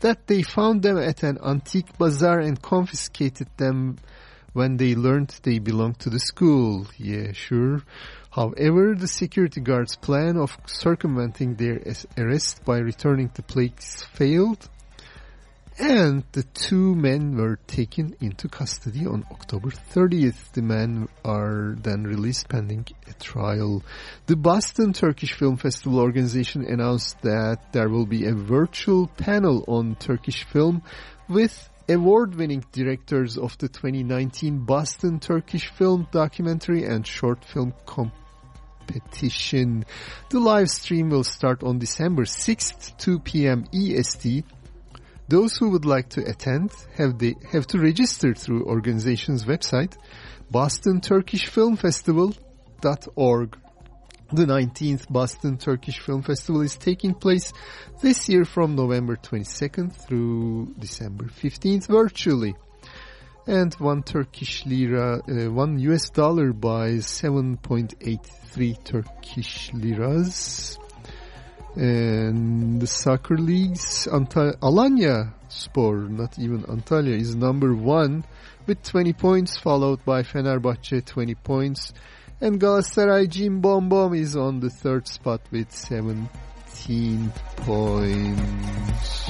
that they found them at an antique bazaar and confiscated them when they learned they belonged to the school. Yeah, sure. However, the security guards' plan of circumventing their arrest by returning the plaques failed And the two men were taken into custody on October 30th. The men are then released pending a trial. The Boston Turkish Film Festival organization announced that there will be a virtual panel on Turkish film with award-winning directors of the 2019 Boston Turkish Film Documentary and Short Film Competition. The live stream will start on December 6th, 2 p.m. EST. Those who would like to attend have, they, have to register through organization's website, bostonturkishfilmfestival.org. The 19th Boston Turkish Film Festival is taking place this year from November 22nd through December 15th virtually. And one Turkish lira, uh, one US dollar buys 7.83 Turkish liras. And the soccer leagues, Anta- Alanya Spor, not even Antalya, is number one with 20 points, followed by Fenerbahce 20 points. And Galatasaray Cim Bom Bom is on the third spot with 17 points.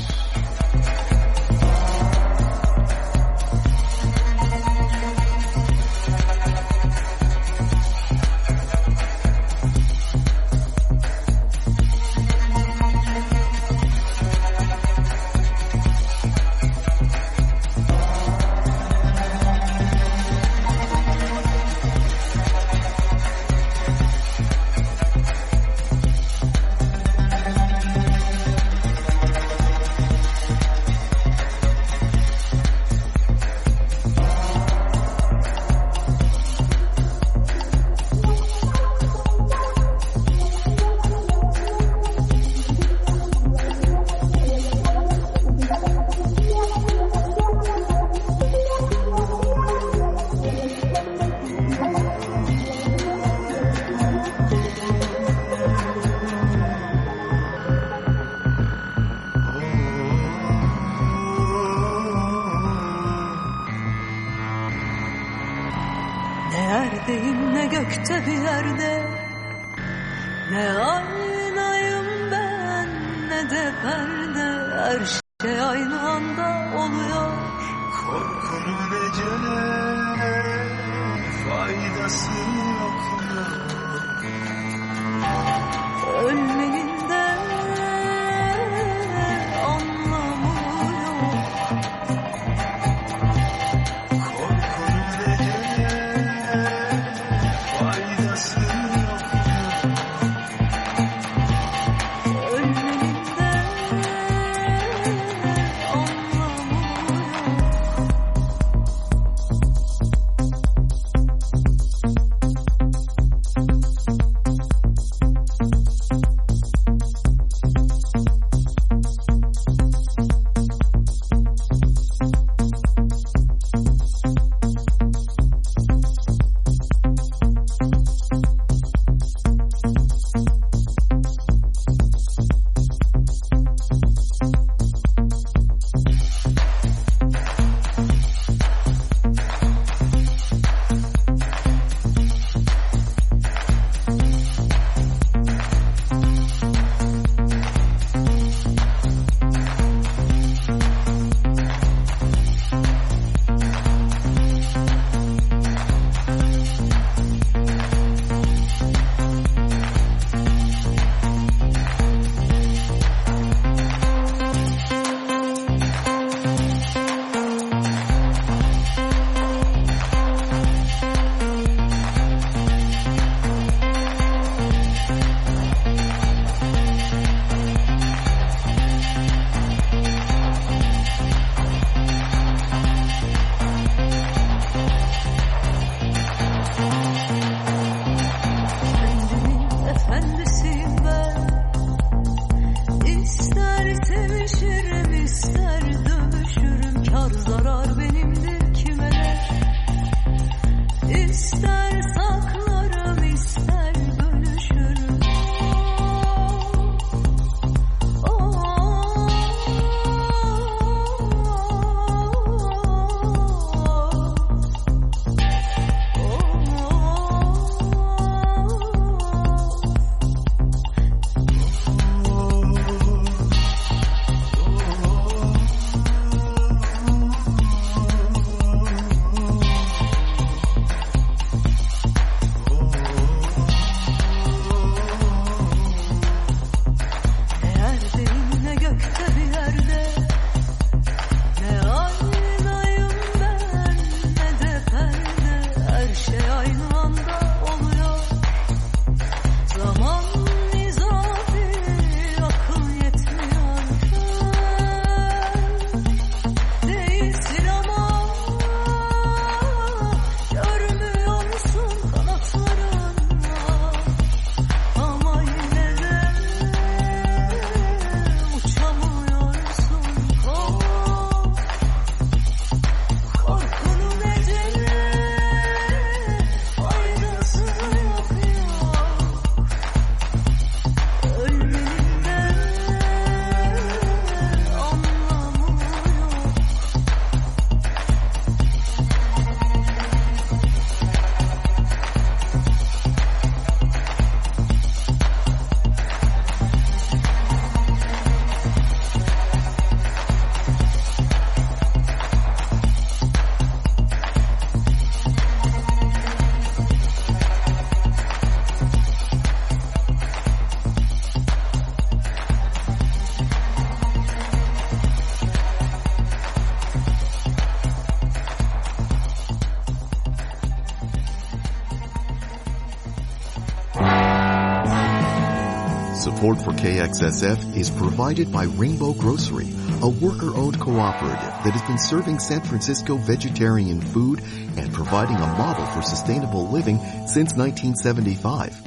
For KXSF is provided by Rainbow Grocery, a worker-owned cooperative that has been serving San Francisco vegetarian food and providing a model for sustainable living since 1975.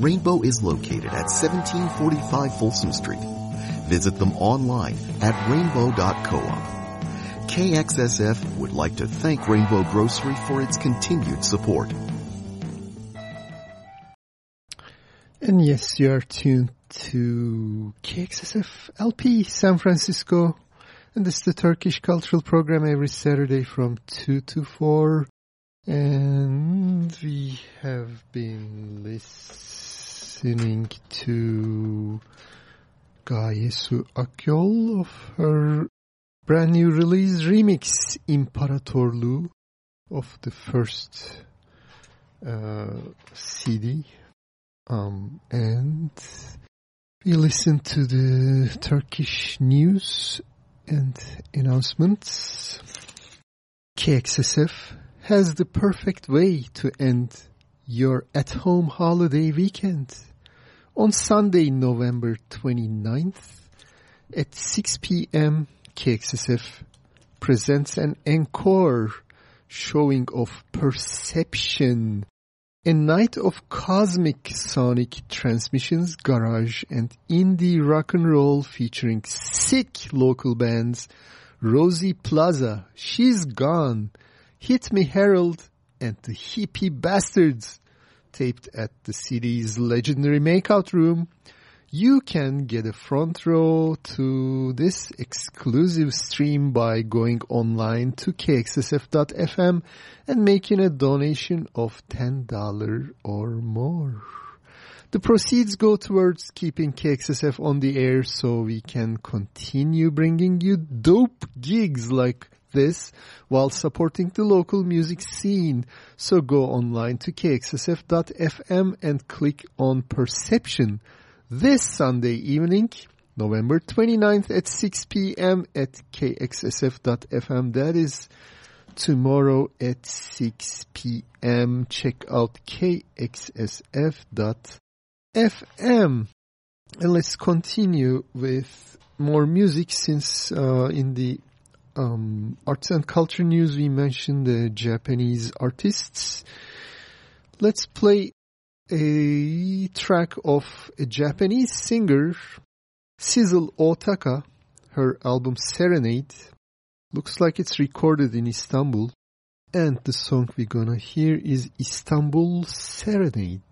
Rainbow is located at 1745 Folsom Street. Visit them online at rainbow.coop. KXSF would like to thank Rainbow Grocery for its continued support. And yes, you are tuned to KXSF LP San Francisco. And this is the Turkish cultural program every Saturday from 2 to 4. And we have been listening to Gaye Su Akyol of her brand new release remix Imparatorlu of the first uh, CD. Um, and we listen to the Turkish news and announcements. KXSF has the perfect way to end your at-home holiday weekend. On Sunday, November 29th at 6 p.m., KXSF presents an encore showing of Perception, a night of cosmic sonic transmissions, garage, and indie rock and roll featuring sick local bands Rosie Plaza, She's Gone, Hit Me Harold, and the Hippie Bastards, taped at the city's legendary makeout room. You can get a front row to this exclusive stream by going online to kxsf.fm and making a donation of $10 or more. The proceeds go towards keeping KXSF on the air so we can continue bringing you dope gigs like this while supporting the local music scene. So go online to kxsf.fm and click on Perception this Sunday evening, November 29th at 6 p.m. at kxsf.fm. That is tomorrow at 6 p.m. Check out kxsf.fm. And let's continue with more music since uh, in the um, arts and culture news we mentioned the Japanese artists. Let's play a track of a Japanese singer, Sizzle Ohtaka, her album Serenade. Looks like it's recorded in Istanbul. And the song we're gonna hear is Istanbul Serenade.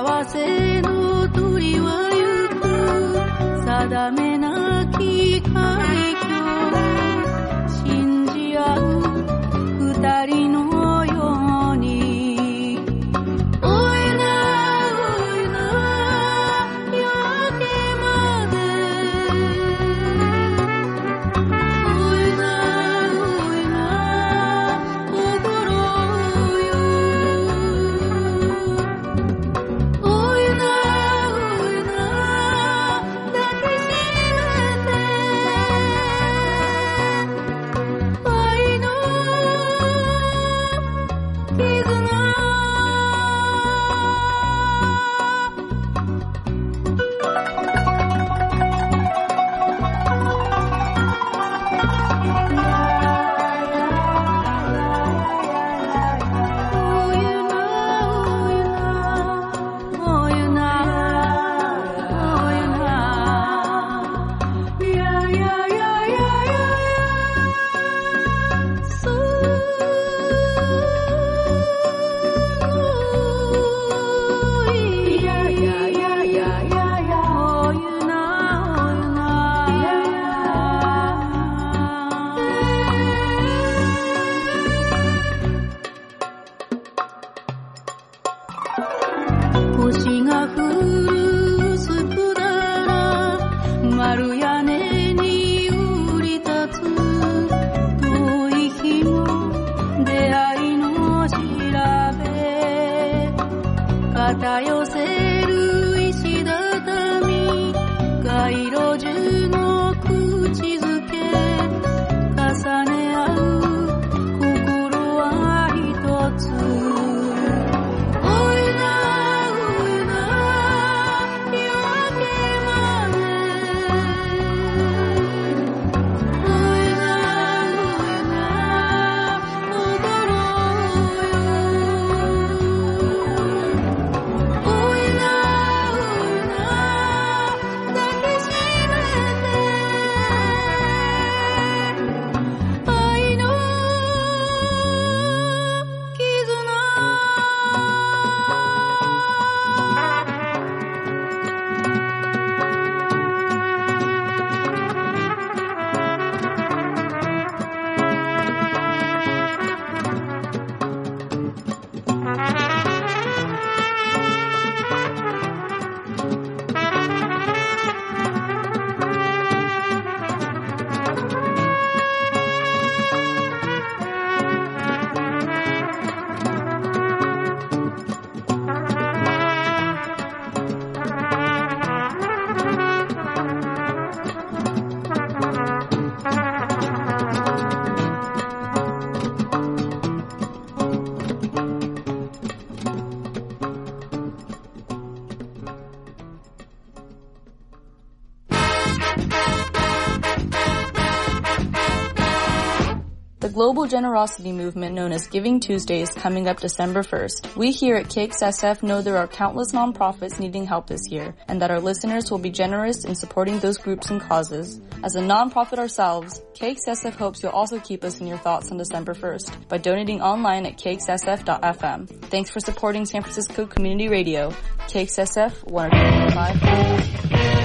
Savaseenu turi vayuttu sadame generosity movement known as Giving Tuesday is coming up December 1st. We here at KXSF know there are countless nonprofits needing help this year, and that our listeners will be generous in supporting those groups and causes. As a nonprofit ourselves, KXSF hopes you'll also keep us in your thoughts on December 1st by donating online at kxsf.fm. Thanks for supporting San Francisco Community Radio, KXSF 102.5.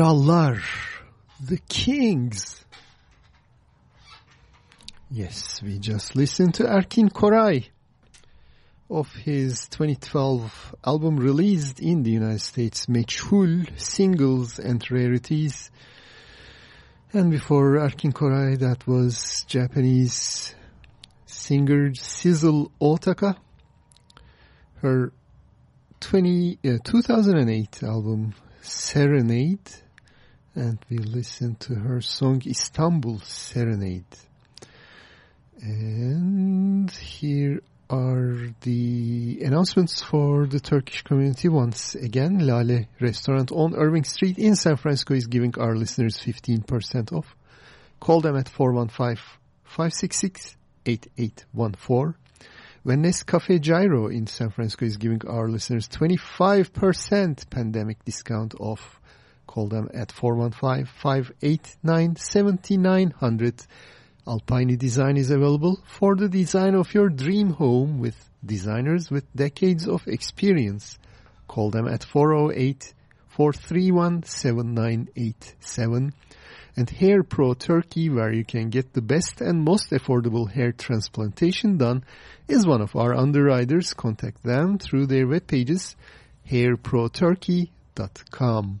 Krallar, the Kings. Yes, we just listened to Erkin Koray of his 2012 album released in the United States, Meçhul Singles and Rarities. And before Erkin Koray, that was Japanese singer Sizzle Ohtaka. Her 20, uh, 2008 album Serenade. And we listened to her song Istanbul Serenade. And here are the announcements for the Turkish community once again. Lale Restaurant on Irving Street in San Francisco is giving our listeners 15% off. Call them at 415-566-8814. When Cafe Gyro in San Francisco is giving our listeners 25% pandemic discount off. Call them at 415-589-7900. Alpine Design is available for the design of your dream home with designers with decades of experience. Call them at 408-431-7987. And Hair Pro Turkey, where you can get the best and most affordable hair transplantation done, is one of our underwriters. Contact them through their web pages, hairproturkey.com.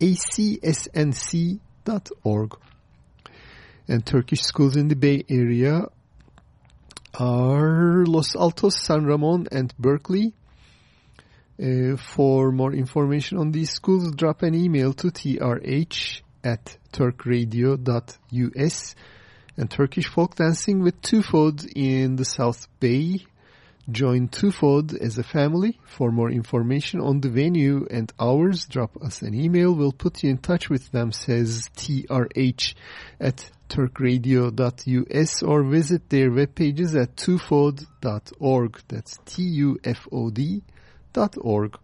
acsnc.org. And Turkish schools in the Bay Area are Los Altos, San Ramon, and Berkeley. Uh, for more information on these schools, drop an email to trh at turkradio.us. And Turkish folk dancing with two Tufod in the South Bay. Join Tufod as a family. For more information on the venue and hours, drop us an email. We'll put you in touch with them, says trh at turkradio.us or visit their web pages at tufod.org. That's T-U-F-O-D dot org.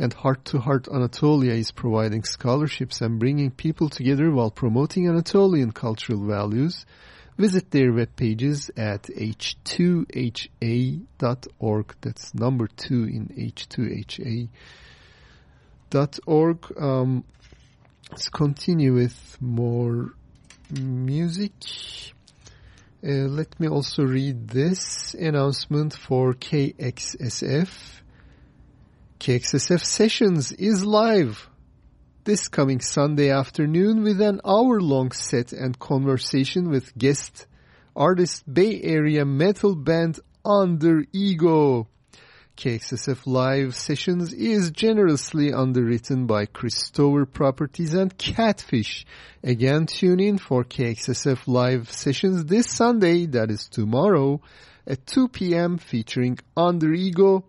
And Heart to Heart Anatolia is providing scholarships and bringing people together while promoting Anatolian cultural values. Visit their web pages at h2ha.org. That's number two in h2ha.org. Um, let's continue with more music. Uh, let me also read this announcement for KXSF. KXSF Sessions is live this coming Sunday afternoon with an hour-long set and conversation with guest artist Bay Area metal band Under Ego. KXSF Live Sessions is generously underwritten by Christover Properties and Catfish. Again, tune in for KXSF Live Sessions this Sunday, that is tomorrow, at 2 p.m. featuring Under Ego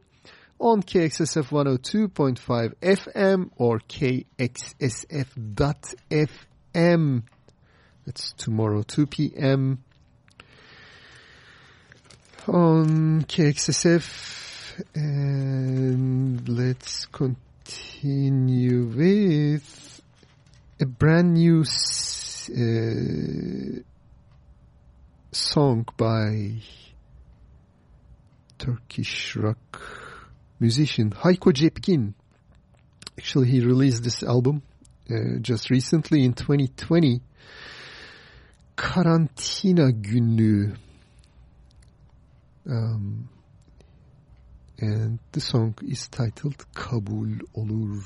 on KXSF 102.5 FM or KXSF.FM. That's tomorrow, 2 p.m. on KXSF and let's continue with a brand new uh, song by Turkish rock musician Hayko Cepkin. Actually, he released this album uh, just recently in 2020. Karantina Günlüğü. Um, and the song is titled Kabul Olur.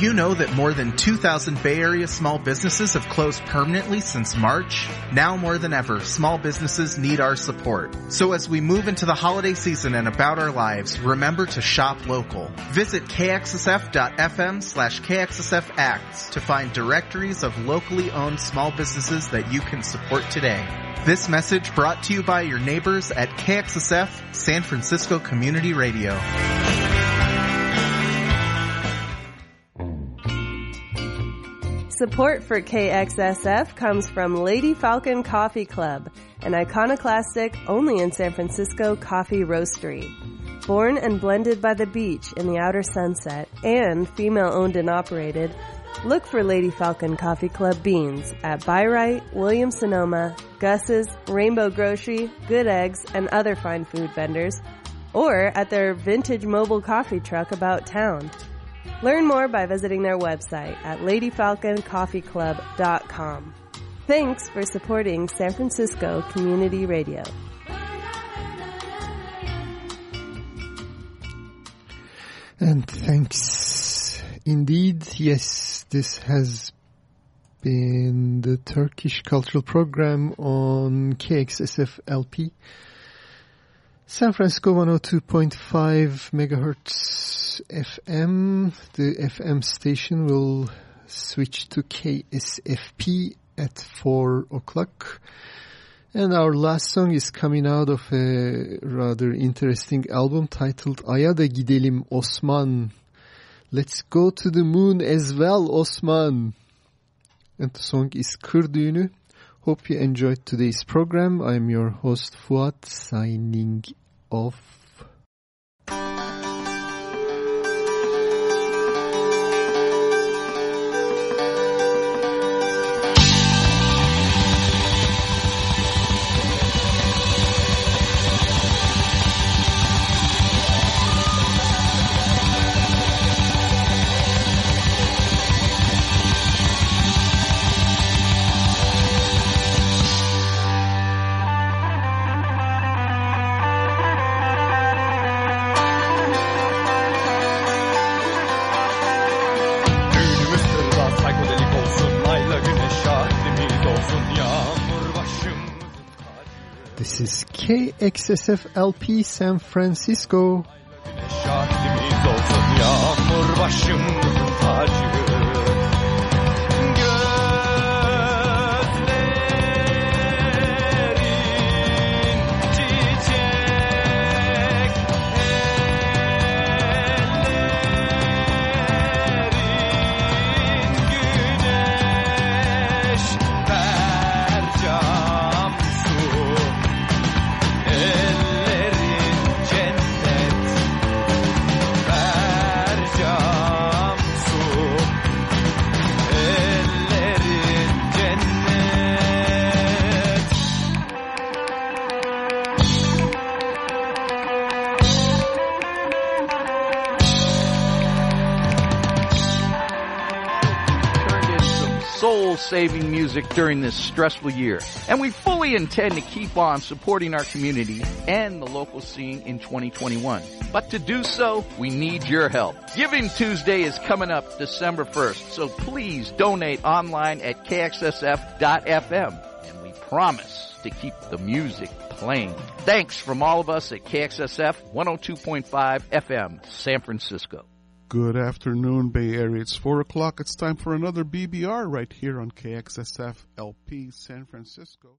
You know that more than 2,000 Bay Area small businesses have closed permanently since March? Now more than ever, small businesses need our support. So as we move into the holiday season and about our lives, remember to shop local. Visit kxsf.fm slash kxsfacts to find directories of locally owned small businesses that you can support today. This message brought to you by your neighbors at KXSF San Francisco Community Radio. Support for KXSF comes from Lady Falcon Coffee Club, an iconoclastic, only in San Francisco coffee roastery. Born and blended by the beach in the outer sunset and female owned and operated, look for Lady Falcon Coffee Club beans at Bi-Rite, Williams Sonoma, Gus's, Rainbow Grocery, Good Eggs, and other fine food vendors, or at their vintage mobile coffee truck about town. Learn more by visiting their website at ladyfalconcoffeeclub.com. Thanks for supporting San Francisco Community Radio. And thanks indeed. Yes, this has been the Turkish Cultural Program on KXSF LP. San Francisco 102.5 megahertz FM. The FM station will switch to KSFP at 4 o'clock. And our last song is coming out of a rather interesting album titled Aya da gidelim Osman. Let's go to the moon as well Osman. And the song is Kır. Hope you enjoyed today's program. I'm your host Fuat signing off. KXSF LP San Francisco. olsun Yağmur soul-saving music during this stressful year. And we fully intend to keep on supporting our community and the local scene in 2021. But to do so, we need your help. Giving Tuesday is coming up December 1st, so please donate online at kxsf.fm. And we promise to keep the music playing. Thanks from all of us at KXSF 102.5 FM, San Francisco. Good afternoon, Bay Area. It's 4 o'clock. It's time for another BBR right here on KXSF LP San Francisco.